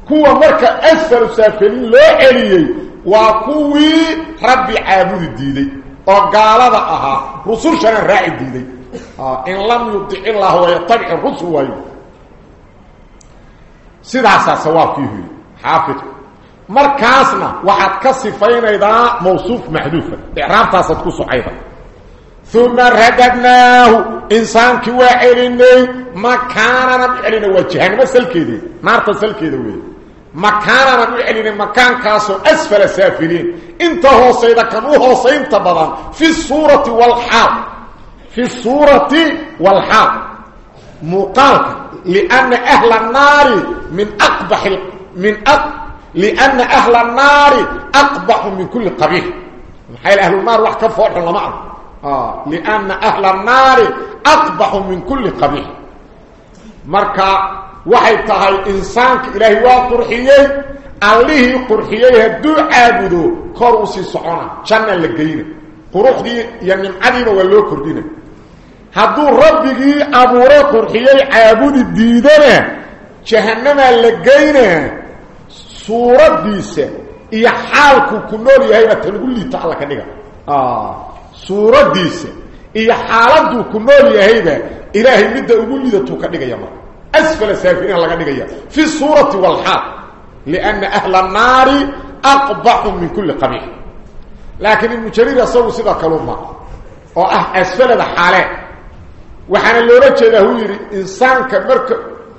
كوه مركة أسفل السافرين لا أليه وكوه ربي عابد الديدين وقالوا أها رسول شنا رائد دي إن لم يطيع الله ويطبع الرسول سيداسا سوافكي هوي حافظ مركاسنا واحد كصفين إذا موصوف محدوفا إعراب تاسدكو سعيدا ثم رددناه إنسان كواعلين مكانا نبعلين وجهان ما سلكي دي نار تسلكي دي وي. مكان ربيع لين مكان كاسو أسفل السافلين إنت هو سيدا كانوا هو سيم تبرا في الصورة والحال. في الصورة والحال. مقال لأن أهل النار من أقبح من اق لأن أهل النار أقبح من كل قبيح. حيل أهل النار واحد كفوح الله معه. آه. لأن أهل النار أقبح من كل قبيح. مركا waxay tahay insaanka ilaahay waa qurxiyey allihii qurxiyey hadduu caabudo kor u sii socona janna la geyna quruxdii iyo nimcadiiba waa loo kordhina hadduu rabbigii abuuro qurxiyey caabudi diidana jahannamaa la geyna suuraddiisa iyo xaalku ku nool yahayba ta lagu liito alla ka dhiga suuraddiisa iyo xaaladuu ku nool yahayba ilaahay midda ugu lidatuu ka dhigaya marka أسفل السافرين الله قد يقول في الصورة والحال لأن أهل النار أقبح من كل قبيح. لكن المجرير يصبح سيدة كلمة وأه أسفل الحالة. وحن اللي رجل له يري إنسان كمرك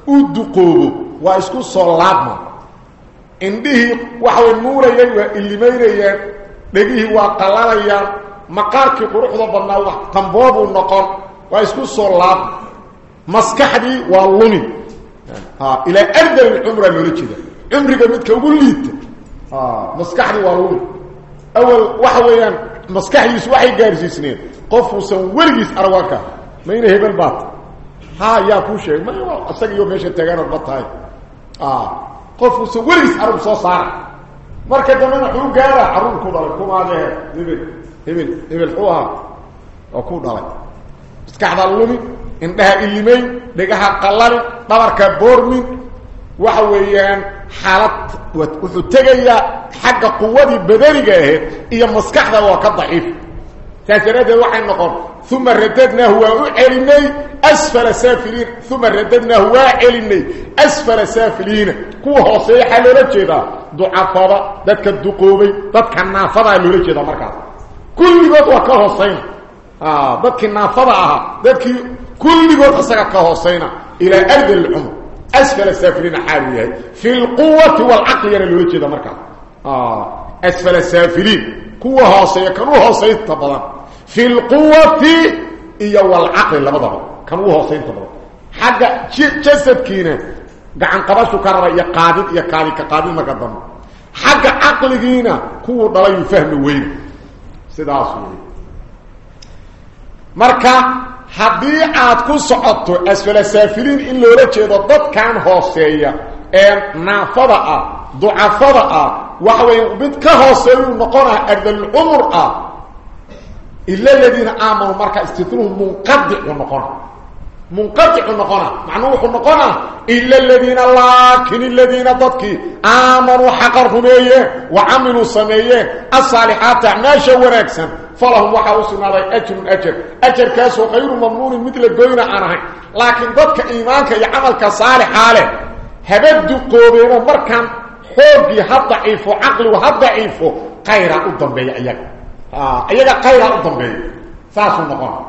أدقوه وإسكو صلاة ما. عنده وحو النور يجوى اللي ميري لديه وقلال مقارك قرح ضبنا وقنبوه النقل وإسكو صلاة maskaxdii waa lumi ilaa ardal cumra loola jeeda cumriga midka ugu liita maskaxdii waa lumi awal waxa weeyaan maskaxdiisu waxay gaarsiisneen qofuusan weligiis aragaka ma ina hebel baat ha yaa kuu sheegay ma isaga iyo meesha tagaanood ma tahay qofuusan weligiis arag soo saara marka dambena wuxuu gaaraa carruur ku dhalay kumaadee hebel hebel hebel xuu ahaa oo ku dhalay maskaxda lumi indhaha ilimay dhegaha qalali dhabarka boormin waxa weeyaan xaalad wuxuu tegayaa xagga quwadii badaniga ahayd iyo maskaxda waa ka daciif saas daraaddeed waxay noqon uma radadnaahu waa u asfala saafiliin uma radadnaahu waa celinay asfala saafiliina kuwa hooseeya waxaa loola jeedaa dadka duqoobay dadka naafadaa loola jeedaa markaas kulligood waa ka hoosayna dadkii naafada ahaa dadkii كل يقول أسكك هوسينا إلى أرض العمر. أسفل السافرين حاليا في القوة والعقل يا اللي يجي ذا آه. أسفل السافرين قوة هوسية. كانوا هوسية طبعا في القوة إيا والعقل اللي بضبط كانوا هوسية طبلا حقا جسد كينا قعن قباشو كرر يا قادم يا كاري كقادم ما قدمه حقا عقل كينا قوة دلا يفهم وين. سيدا سوري مركا haddii aad ku socoto asfala saafiliin in loola jeedo dadkan hooseeya ee naafada ah ducafada ah waxa weeye mid ka hooseeyuu noqonaa ardalcumur ah ila aladiina aamanuu marka istitnuhu munqadicu noqona munqadicu noqona macnuu wuxuu noqonaa ila aladiina laakin aladiina dadkii aamanuu xaqan rumeeyeen wa camiluu sameeyeen asaalixaati acmaasha wanaagsan فلهم وحا وسناد أجر أجر. أجر كاس وخير ممنون مثل قوينا عنها. لكن ضدك إيمانك يا عملك صالح حاله. هبد قوبي ومركان خوفي هبد ضعيف وعقل وهبد ضعيف خير قدام بي أياك. آه أياك خير قدام بي ساس النقاط.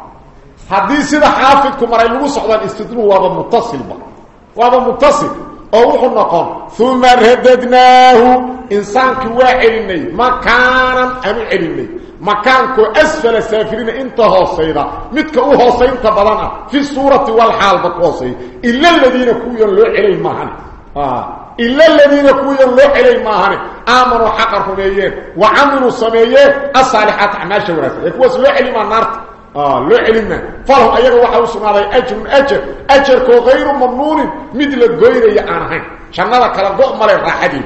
حديث الحافظ كمر لو سخدان استدلوا هذا متصل بقى. وهذا متصل. أو حنقون ثم رددناه. إنسانك واعلمي مكانا أم علمي. مكانك أسفل سافرين إنت السيدة متك اوها السيدة بلانا. في الصورة والحال بكواسي إلا الذين كوين لوع علي المهن آه. إلا الذين كوين لوع علي المهن آمنوا حقر حميين وعملوا السميين الصالحات عماشة ورسل يكواس لوع علي نارت. Maa naarta loo celima falahum ayaga waxaa u sugnaaday ajrun ajar ajarkoo kayru mamnuunin mid la goynaya aan ahayn jannada kala go' male raaxadii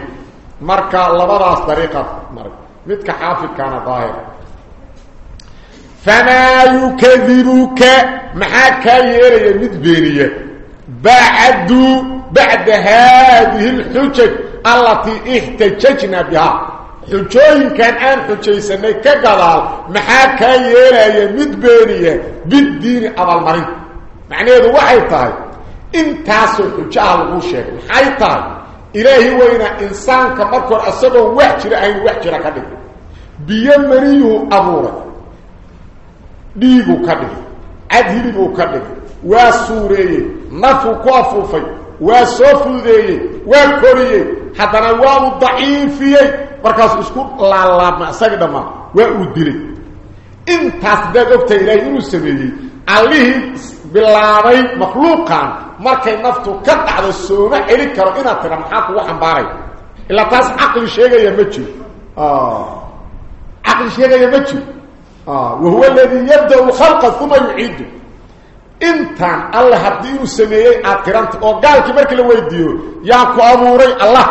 marka labadaas dariiqa maray midka xaafidkaana daahir famaa yukadibuka maxaa kaa yeelaya mid beeniya bacdu bacda haadihi alxujaj allatii ixtajajna bihaa xujooyinkan aan xujaysanay ka gadaal maxaa kaa yeelaya mid beeniya biddiini abaalmarinta macnaheedu waxay tahay intaasoo xujaha laguu sheegay maxay tahay ilaahi weyna insaanka markoor isagoon wax jira ahayn wax jira ka dhigay biyo mariyuu abuuray dhiiguu ka dhigay cad hilibuu ka dhigay waa suureeyey nafuu ku afuufay waa soo fududeeyey waa koriyey haddana waa uu daciifiyey markaasuu isku laalaabma isagii dhammaan waa uu dilay intaas haddaad ogtahay ilaahay inuu sameeyey allihii bilaabay makhluuqan markay naftu ka dhacdo sooma celi karo inaad tira maxaa kugu xambaaray ilaa taas caqli sheegaya ma jiro caqli sheegaya ma jiro wahuwa aladii yabda-u lkhalqa uma yuciidu intaan alle haddii inuu sameeyey aad oo gaalkii markii la weydiiyo yaa ku abuuray allah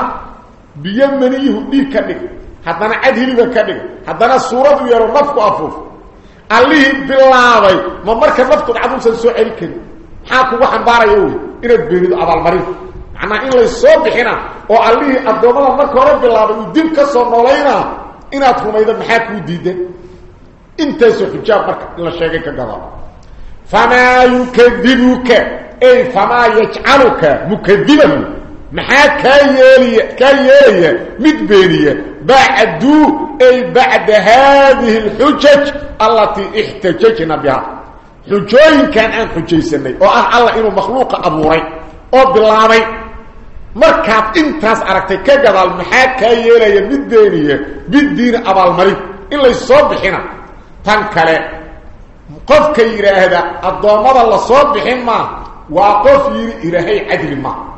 بيمنيه ديكا ديك حدنا عدل بكا ديك حدنا سورة ويارو نفق أفوف أليه بالله ما مركز نفق عدل سنسو عليك حاكو وحن بارا يوه إنا بيريد أبا المريف معنا إنا يصوب بحنا. وأليه أدوم الله مركو رب الله ويدين كسو مولينا إنا أدخل ميدا بحاكو ديدا إنت سوف جابك إلا شاكيك قضاء. فما يكذبك. أي فما يجعلك مكذبك محاك كيالية كيالية مدبينية بعد أي بعد هذه الحجج التي احتججنا بها. حجوين كان عن حجي سني. وقال أه الله إنه مخلوق أو وبلامي مركب انتاس عرقتي كيالة المحاك كيالية مدبينية بالدين أبا المريك إلا يصبحنا. تنكالي قف كيالة هذا. الضوامة الله صبحنا. وقف يرهي عدل ما.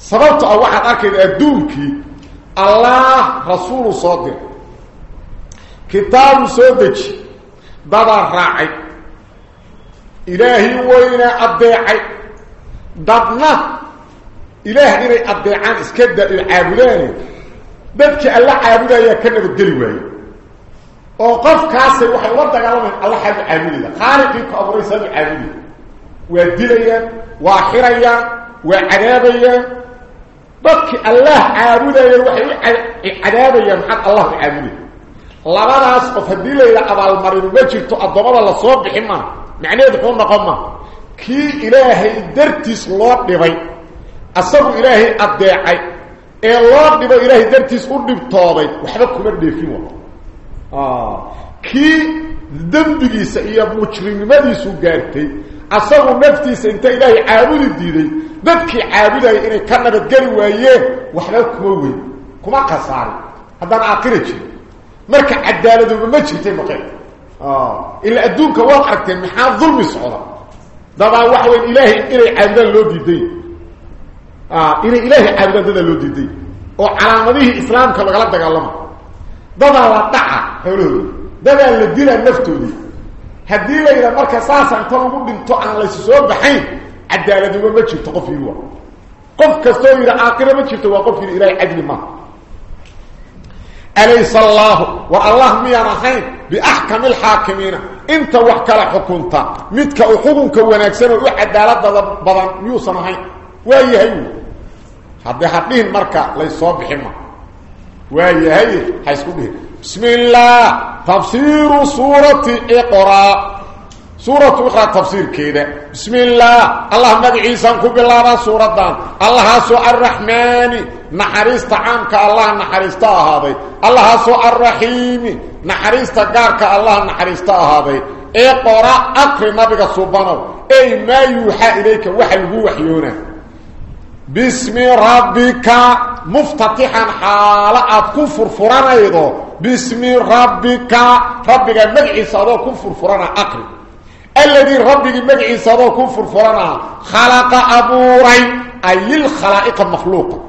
سببت واحد اركيد ادولك الله رسول صادق كتاب صادق بابا راعي الهي وين ابيعي دبنا الهي ابي عن اسكد العابدين بدك الله عابد يا كنب الدلوي وقف كاس وحي ورد قالوا الله حد عابد خالقك ابو ريس عابد وديليا واخريا وعرابيا ضك الله عابد يروحي عذاب ينحق الله عابد لا راس قفديل إلى قبال مريض وجرت ادبل لا سو بخي ما معنيه تكون نقما كي الهي درتيس لو ديباي اسو الهي ادعي اي لو ديبا الهي درتيس و ديبتوباي وحده كوما ديفي و آه كي ذنبي سي ابو تشرين ما دي سو غارتي asagu naftiisa inta ilaahay caabudi diiday dadkii caabudaya inay ka nabadgeli waayeen waxba kuma weyn kuma khasaarin haddaan aakira jirin marka cadaaladuba ma jirtay maqeen ilaa adduunka waad aragteen maxaa dulmi socda dabaa waxa weya ilaahay inay caabudaan loo diiday inay ilaahay caabudaan dadaa loo diiday oo calaamadihii islaamka lagala dagaalama dadaa la dhaca xoolahooda dadaa la dilaa naftoodii هدي ليلى مركه ساسا تو لو دينتو ان لا سو بخي عداله دو ما جيت قفيروا قف كستو إلى اخره ما جيت وقفير إلى عدل ما اليس الله والله ميا رحيم باحكم الحاكمين انت وحكل حكمت متك حكمك وناكسن وعدالته بدن يو سمحي واي هي حد حدين مركه لا سو بخي ما واي هي حيسكو بسم الله تفسير سورة إقرأ. سورة إقرأ تفسير كده بسم الله. الله مدعي عيسى بالله سورة دان. الله سوء الرحمن نحريست عنك. الله نحريست هذا الله سوء الرحيم نحريست قارك. الله نحريست هذا إقرأ أقرأ نبيك سبحانه. أي ما يوحى إليك وحي هو وحيونه. باسم ربك مفتتحا حالة كفر فرنا أيضا. باسم ربك. ربك مدعي صدو كفر فرنا أقرأ الذي ربك مدعي صدو كفر فرنا خلق أبوري أي الخلائق المخلوقة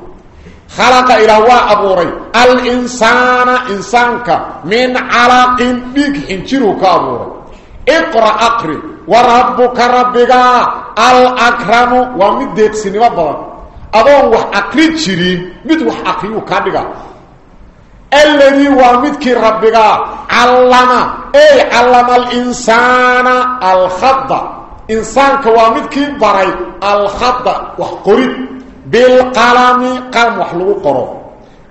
خلق إلهواء أبوري الإنسان إنسانك من علق بيك حنشيرك أبوري اقرأ أقري وربك ربك الأكرم. ومدك سنما بضان أبوه وح أقري جرين مد وح أقريو كابقا الذي ومدك ربك علم. أي علم الإنسان الخضة إنسانك ومدك بري الخضة وحقري بالقلم قلم وحلو قرو.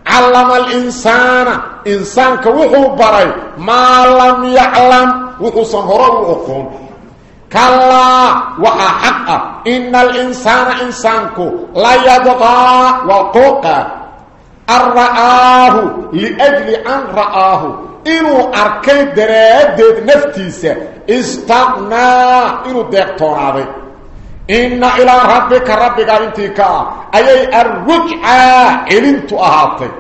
علم الإنسان. إنسانك وحو بري ما لم يعلم. وحو سنهره وقون كلا وحا إن الإنسان إنسانك لا يبغى وقوقا. أن رآه لأجل أن رآه. إنه أركي درادد نفتيسة استغنى. إنه ديقتون عليه إن إلى ربك ربك انتك أي الرجعة إلنت أهاتي.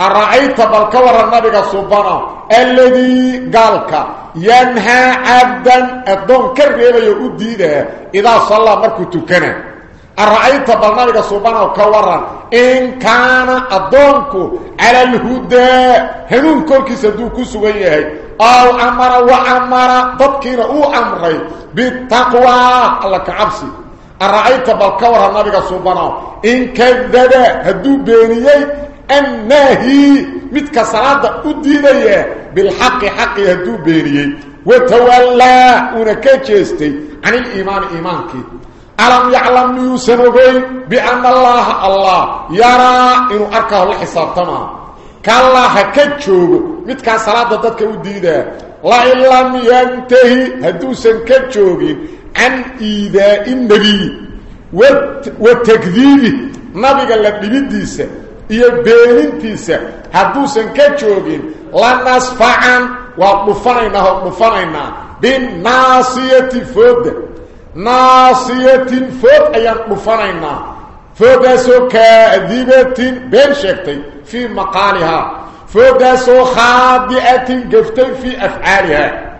أرأيت بالكور النبي سبحانه. الذي قالك. ينهى عبدا. الدون كريبا ده. إذا صلى مركو تكنا أرأيت بالنبي سبحانه كورا إن كان الدونك على الهدى هنون كوركي سدوكو سوية أو أمر وأمر ضدكين أو أمري. بالتقوى الله كعبسي. أرأيت بالكور النبي سبحانه إن كذب هدو بينيي. الناهي متك صلاة أدينيه بالحق حق هدو بينيي. وتولى ونكتشستي عن الإيمان إيمانك. ألم يعلم يوسنغي بأن الله الله يرى إنه أركه الحساب تمام. كالله كتشوغ متك صلاة دادك أدينيه لئن لم ينتهي. هدوسا كتشوغين عن إيذاء النبي والتكذيب نبي قال لك لبديسة iyo beenintiisa hadduusan ka joogin la nasfacan waa dhufanaynaa oo dhufanaynaa بالناصية فود ناصية فود أيان رفنينا فوداسو كاذبة بين شكتي في مقالها. فوداسو خاضئة قفتي في أفعالها.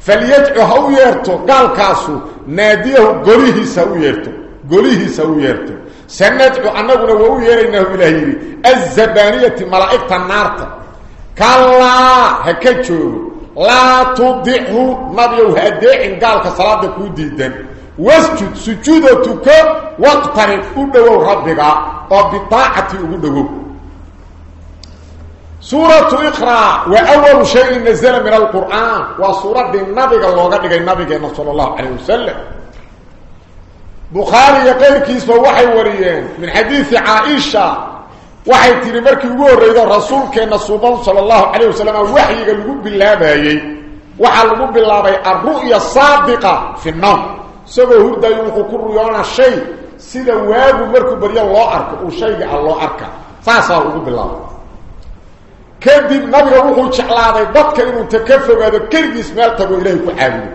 فليدعو هو يرتو قال كاسو ناديه قريه سو يرتو قريه سو يرتو سندعو أنه وهو يرينه إلهي. الزبانية ملائكة النار. كلا هكتشو لا تضعه نبيه هدعين قال كصلاة كوديدا واسجد سجودتك واقترب أدوه ربك. وبطاعتي أدوه سورة إقرأ وأول شيء نزل من القرآن. وسورة النبي الله قد النبي صلى الله عليه وسلم. بخاري يقول كيس وحي وريان. من حديث عائشة. وحي تري مركي ugu horeeyay rasuulkeena suuban sallallahu alayhi wasallam waxyiga lagu bilaabayay waxa lagu bilaabay ar-ru'ya sadiqa fi an-nawm saboo hurday wuxuu ku ruyoona shay sida waagu markuu bariyo loo arko uu shayga loo arka saasa lagu bilaabay kadib nabiga wuxuu jeclaaday dadka inuu takafogaado keligiis meel tago ilaahay ku caabudo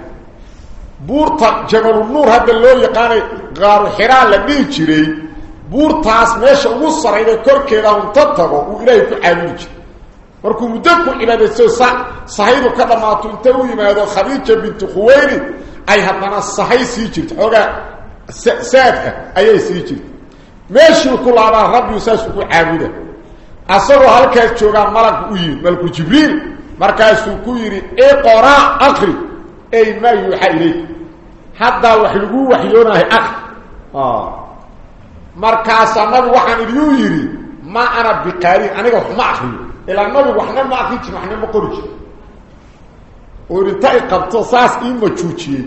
buurta jabalu nuur hadda loo yaqaanay qaaru xiraa la dhihi jiray buurtaas meesha ugu sarayda korkeeda unta tago uu ilaahay ku caabudi jiray markuu muddo ku cibaadaysto sahaydu ka dhammaato inta u yimaado khadiija bintu khuweyli ay haddana sahay sii jirta xoogaa saadka ayay sii jirta meeshii ku laabaa rabbigu saasuu ku caabuda asagoo halkaas joogaa malagku u yimid malku jibriil markaasuu ku yidhi iqra aqri ay maa yuuxa ilayk haddaa wax lagu waxyoonahay aqri markaasaa nabigu waxaan idiyuu yidhi ma ana biqaarin aniga wax ma akriyo ilaa nabigu waxna ma akri jirin waxna ma qori jiro oo inta i qabto saas ii majuujiyey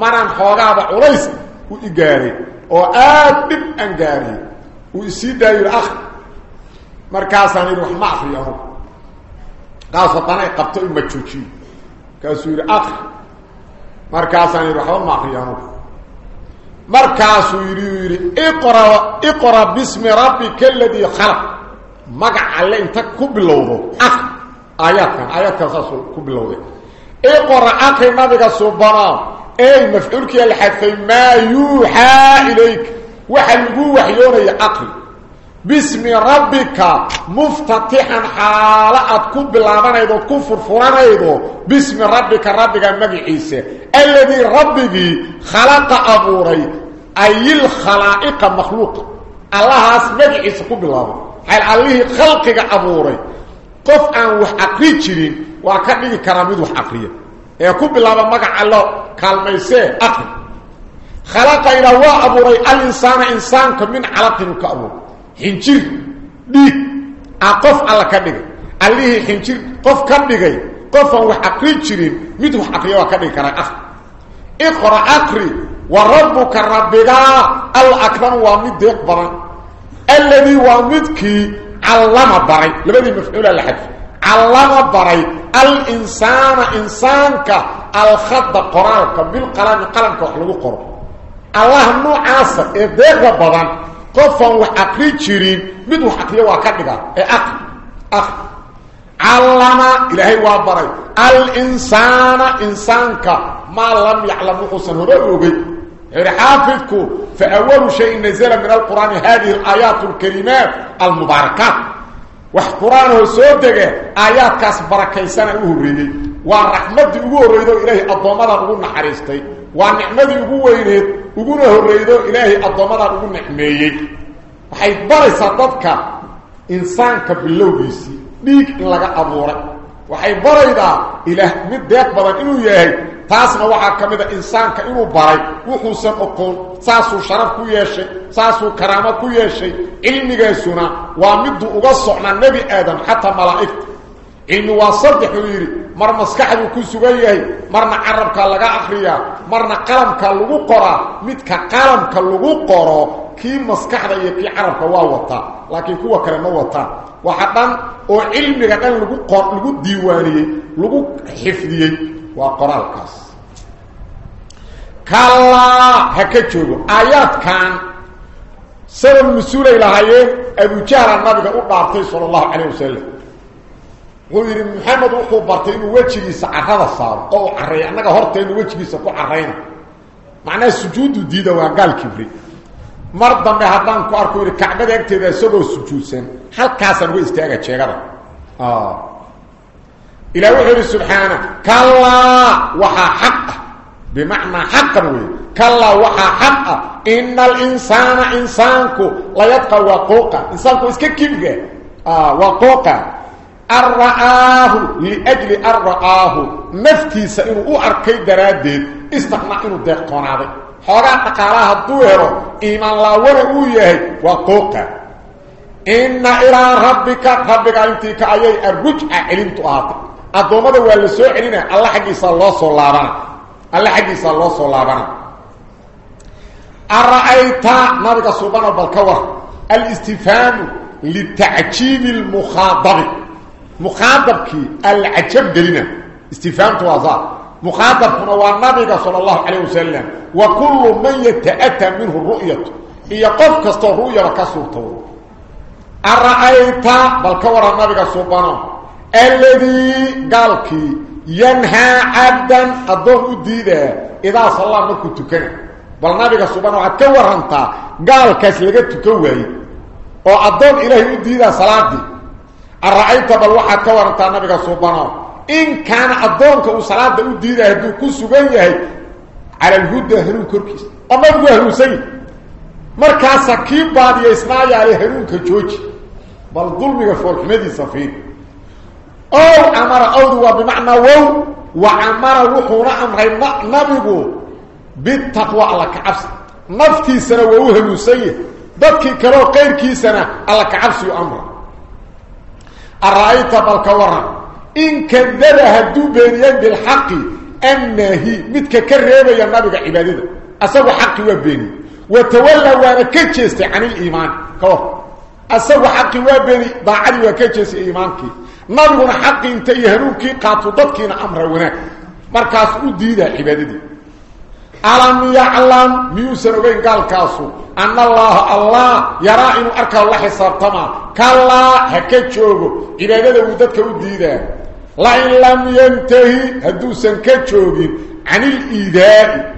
manaan xoogaaba culays u i gaaray oo aad dhib aan gaariyey uu isii daayo yidhi akri markaasaan yidhi wax ma akriyo anugu kaas haddana i qabto i majuujiyo markaasuu yidhi akri markaasaan yidhi waxba ma akriyo anugu markaasuu yidhi uu yidhi iqra iqra bismi rabbika aladii khalaq magac alle inta ku bilowdo akri aayaadkan aayaadkan saasuu ku bilowday iqra akri nabiga subanaa ey mafcuulkiia la xadfay maa yuuxaa ilayk waxa lagu waxyoonaya akri bismi rabbika muftatixan xaalo aad ku bilaabanaydo ku furfuranaydo bismi rabbika rabbiga magaciisa alladii rabbigii khalaqa abuuray ayil khalaa'iqa makhluuqa allahaas magaciisa ku bilaabo xayl allihii khalqiga abuuray qof aan wax aqri jirin waa ka dhigi karaa mid wax aqriya ee ku bilaaba magac allo kaalmaysee aqri khalaqa ilaa waa abuuray alinsaana insaanka min calaqinu ka abuuray xinjir dhiig a qof alla ka dhigay allihii xinjir qof ka dhigay qofaan وربك ربك الأكبر ومدك بران الذي ومدك علم بري. لماذا مفعول على الحرف علم بري. الإنسان إنسانك الخط قرآن بالقلام قلمك وحلق قرآن الله نوع عاصر. إيه إذا بران قفا وحقري تشيرين. مدو حقري وكذبا أقل إيه أقل علم إلهي وبرأي الإنسان إنسانك ما لم يعلمه سنهره حافظكم فأول شيء نزل من القرآن هذه الآيات الكريمات المباركات وقرآن هو سؤال آيات كاس بركيسان أهوريدي والرحمة أهوريدو إليه الضمال أبو نحرستي والنعمة أهوريد أهوريدو إليه الضمال أبو نحمي وحيد بارس أطفك إنسان كبلو بيسي ليك إن لغا أبورك وحيد بارس إله مدهك بدا إنو ياهي taasna waxaa ka mid a insaanka inuu baray wuxuusan oqoon saasuu sharaf ku yeeshay saasuu karaamo ku yeeshay cilmigaasuna waa miduu uga socnaa nebi aadam xataa malaa'igta cilmi waa saddexuu yidhi mar maskaxduu ku sugan yahay marna carabka laga akriyaa marna qalamka lagu qoraa midka qalamka lagu qoro kii maskaxda iyo kii carabka waa wataa laakiin kuwa kale ma wataan waxa dhan oo cilmiga dhan lagu lagu diiwaaniyey lagu xifdiyey وقرالكاس كلا هكتشو آيات كان سر المسورة إلى هايين أبو جهر النبي أبارتين صلى الله عليه وسلم وير محمد وخو بارتين وجهي سعرها صار أو عري انغا هورتين وجهي سكو عرينا معنى سجود ديدا وا كبري مر دم هدان كو اركو ركعبه اكتي سجود سن هلكاسن وي استاغا جيغدا آه إلى وحر سبحانه كلا وحا حق بمعنى حق نوي كلا وحا حقا إن الإنسان إنسانك لا يبقى وقوقا إنسانك إسكي كيبك آه، وقوقا. الرآه لأجل الرآه نفتي سئره أعركي درادين استقنعينه ديك قناضي حرات قالها الدوهره إيمان الله ورئوه وقوقا. إن إلى ربك ربك أنتك أيها الرجع علمت آتك addoommada waa la soo celinaya alla xaggiisaa loo soo laabana alla xaggiisaa loo soo laabana ara'ayta nabiga subana bal ka war alistifhaamu litacjiibi almukhaadabi mukhaadabkii alcajab gelina istifhaamtu waa saa مخاطبنا والنبي صلى الله عليه وسلم وكل من يتأتى منه الرؤية هي قف كسته رؤية وكسورته أرأيت بل كور النبي سبحانه الذي قالك ينهى عبدا الضوء الديدة إذا صلى عليه وسلم بل النبي سبحانه كور أنت. قال كاس لقد تكوي. وأضوء إلهي الديدة صلاة دي. أرأيت بل واحد كور النبي سبحانه إن كان أدونك وصلاة أديده هدو كسوغن يهي. على الهدى هنون كركيس. أما يقول هنون سيد. مركاسا كيب بعد يسمعي عليه كجوج. بل ظلمك فوق مدي صفين أو أمر أوضوا بمعنى وو وعمر وحونا أمري نبيقو بالتقوى على كعبس. نفتي سنة وهو هنون سيد ذاتك كلو غير كي سنة على كعبس أمر الرأيت بالكورة. إن كذب هدو بينيان بالحق أنه متك يا نبي عبادته. أسوى حقي وبيني وتولى وأنا كتشست عن الإيمان. كوه. أسوى حقي وبيني نبينا حقي انت يهنوكي قاتو ضدكينا أمر هناك مركز أديدا عبادتي. ألم يعلم ميوسن وين قال كاسو؟ أن الله الله يرى إنه أركى الله حسابتما كلا هكتشوغو. عبادته وددك أديدا لئن لم ينتهي هدوسا كتشوغي عن الإيداء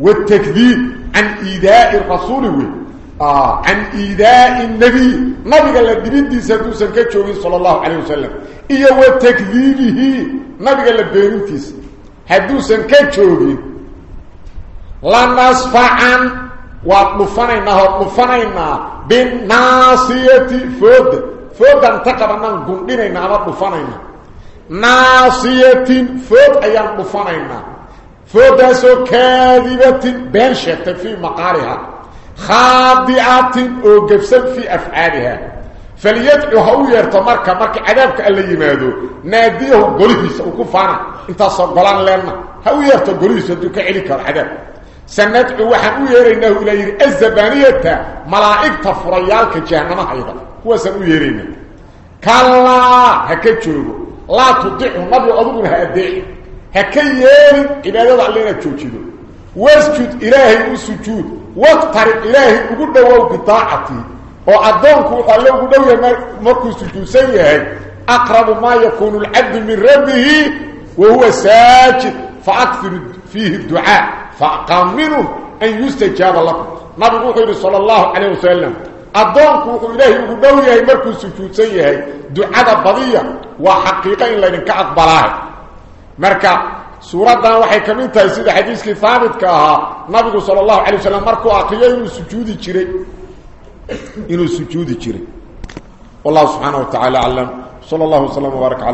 والتكذيب عن إيداء الرسول آه. عن إيداء النبي. نبي قال لدبين هدوسا كتشوغي صلى الله عليه وسلم. إيا وتكذيبه. نبي قال لبينتيس هدوسا كتشوغي لنصفعا وطفنينا وطفنينا بالناصية فود. فود انتقبنا نقندينينا وطفنينا ناصية فود أيام طفنينا فود سو كاذبة بين شكت في مقالها خاضعة أو قفصل في أفعالها. فليدعو هو يرتمرك مرك عذابك اللي يمادو. ناديه قليس وكفانا انت صقلان لنا هو يرتو قليس ودوك عليك العذاب. سندعو وحن يرينه إلى الزبانية. ملائكة فريالك جهنم أيضا. هو سنو يرينه. كلا هكتشوه لا تطيعه نبي أضبنا هأدعي هكيين إبادة علينا تشوشده واسجد إلهي وسجود واقترب إلهي وقل دواء بطاعتي وأدونك وقال له مركو سجود سيئة أقرب ما يكون العبد من ربه وهو ساجد فأكثر فيه الدعاء فقامنوا أن يستجاب لكم نبي قول صلى الله عليه وسلم أدونك وقل إلهي وقل دواء مركو سجود سيئة دعاء بضية وحقيقة إن لنك أقبلاه مركا سورة waxay kamid tahay sida xadiiskii thaabit ka ahaa nabigu sallallahu alayhi wasallam markuu aqriyay inuu sujuudi jiray inuu sujuudi jiray wallahu subhanahu wa ta'ala alam sallallahu alayhi wa sallam wa baraka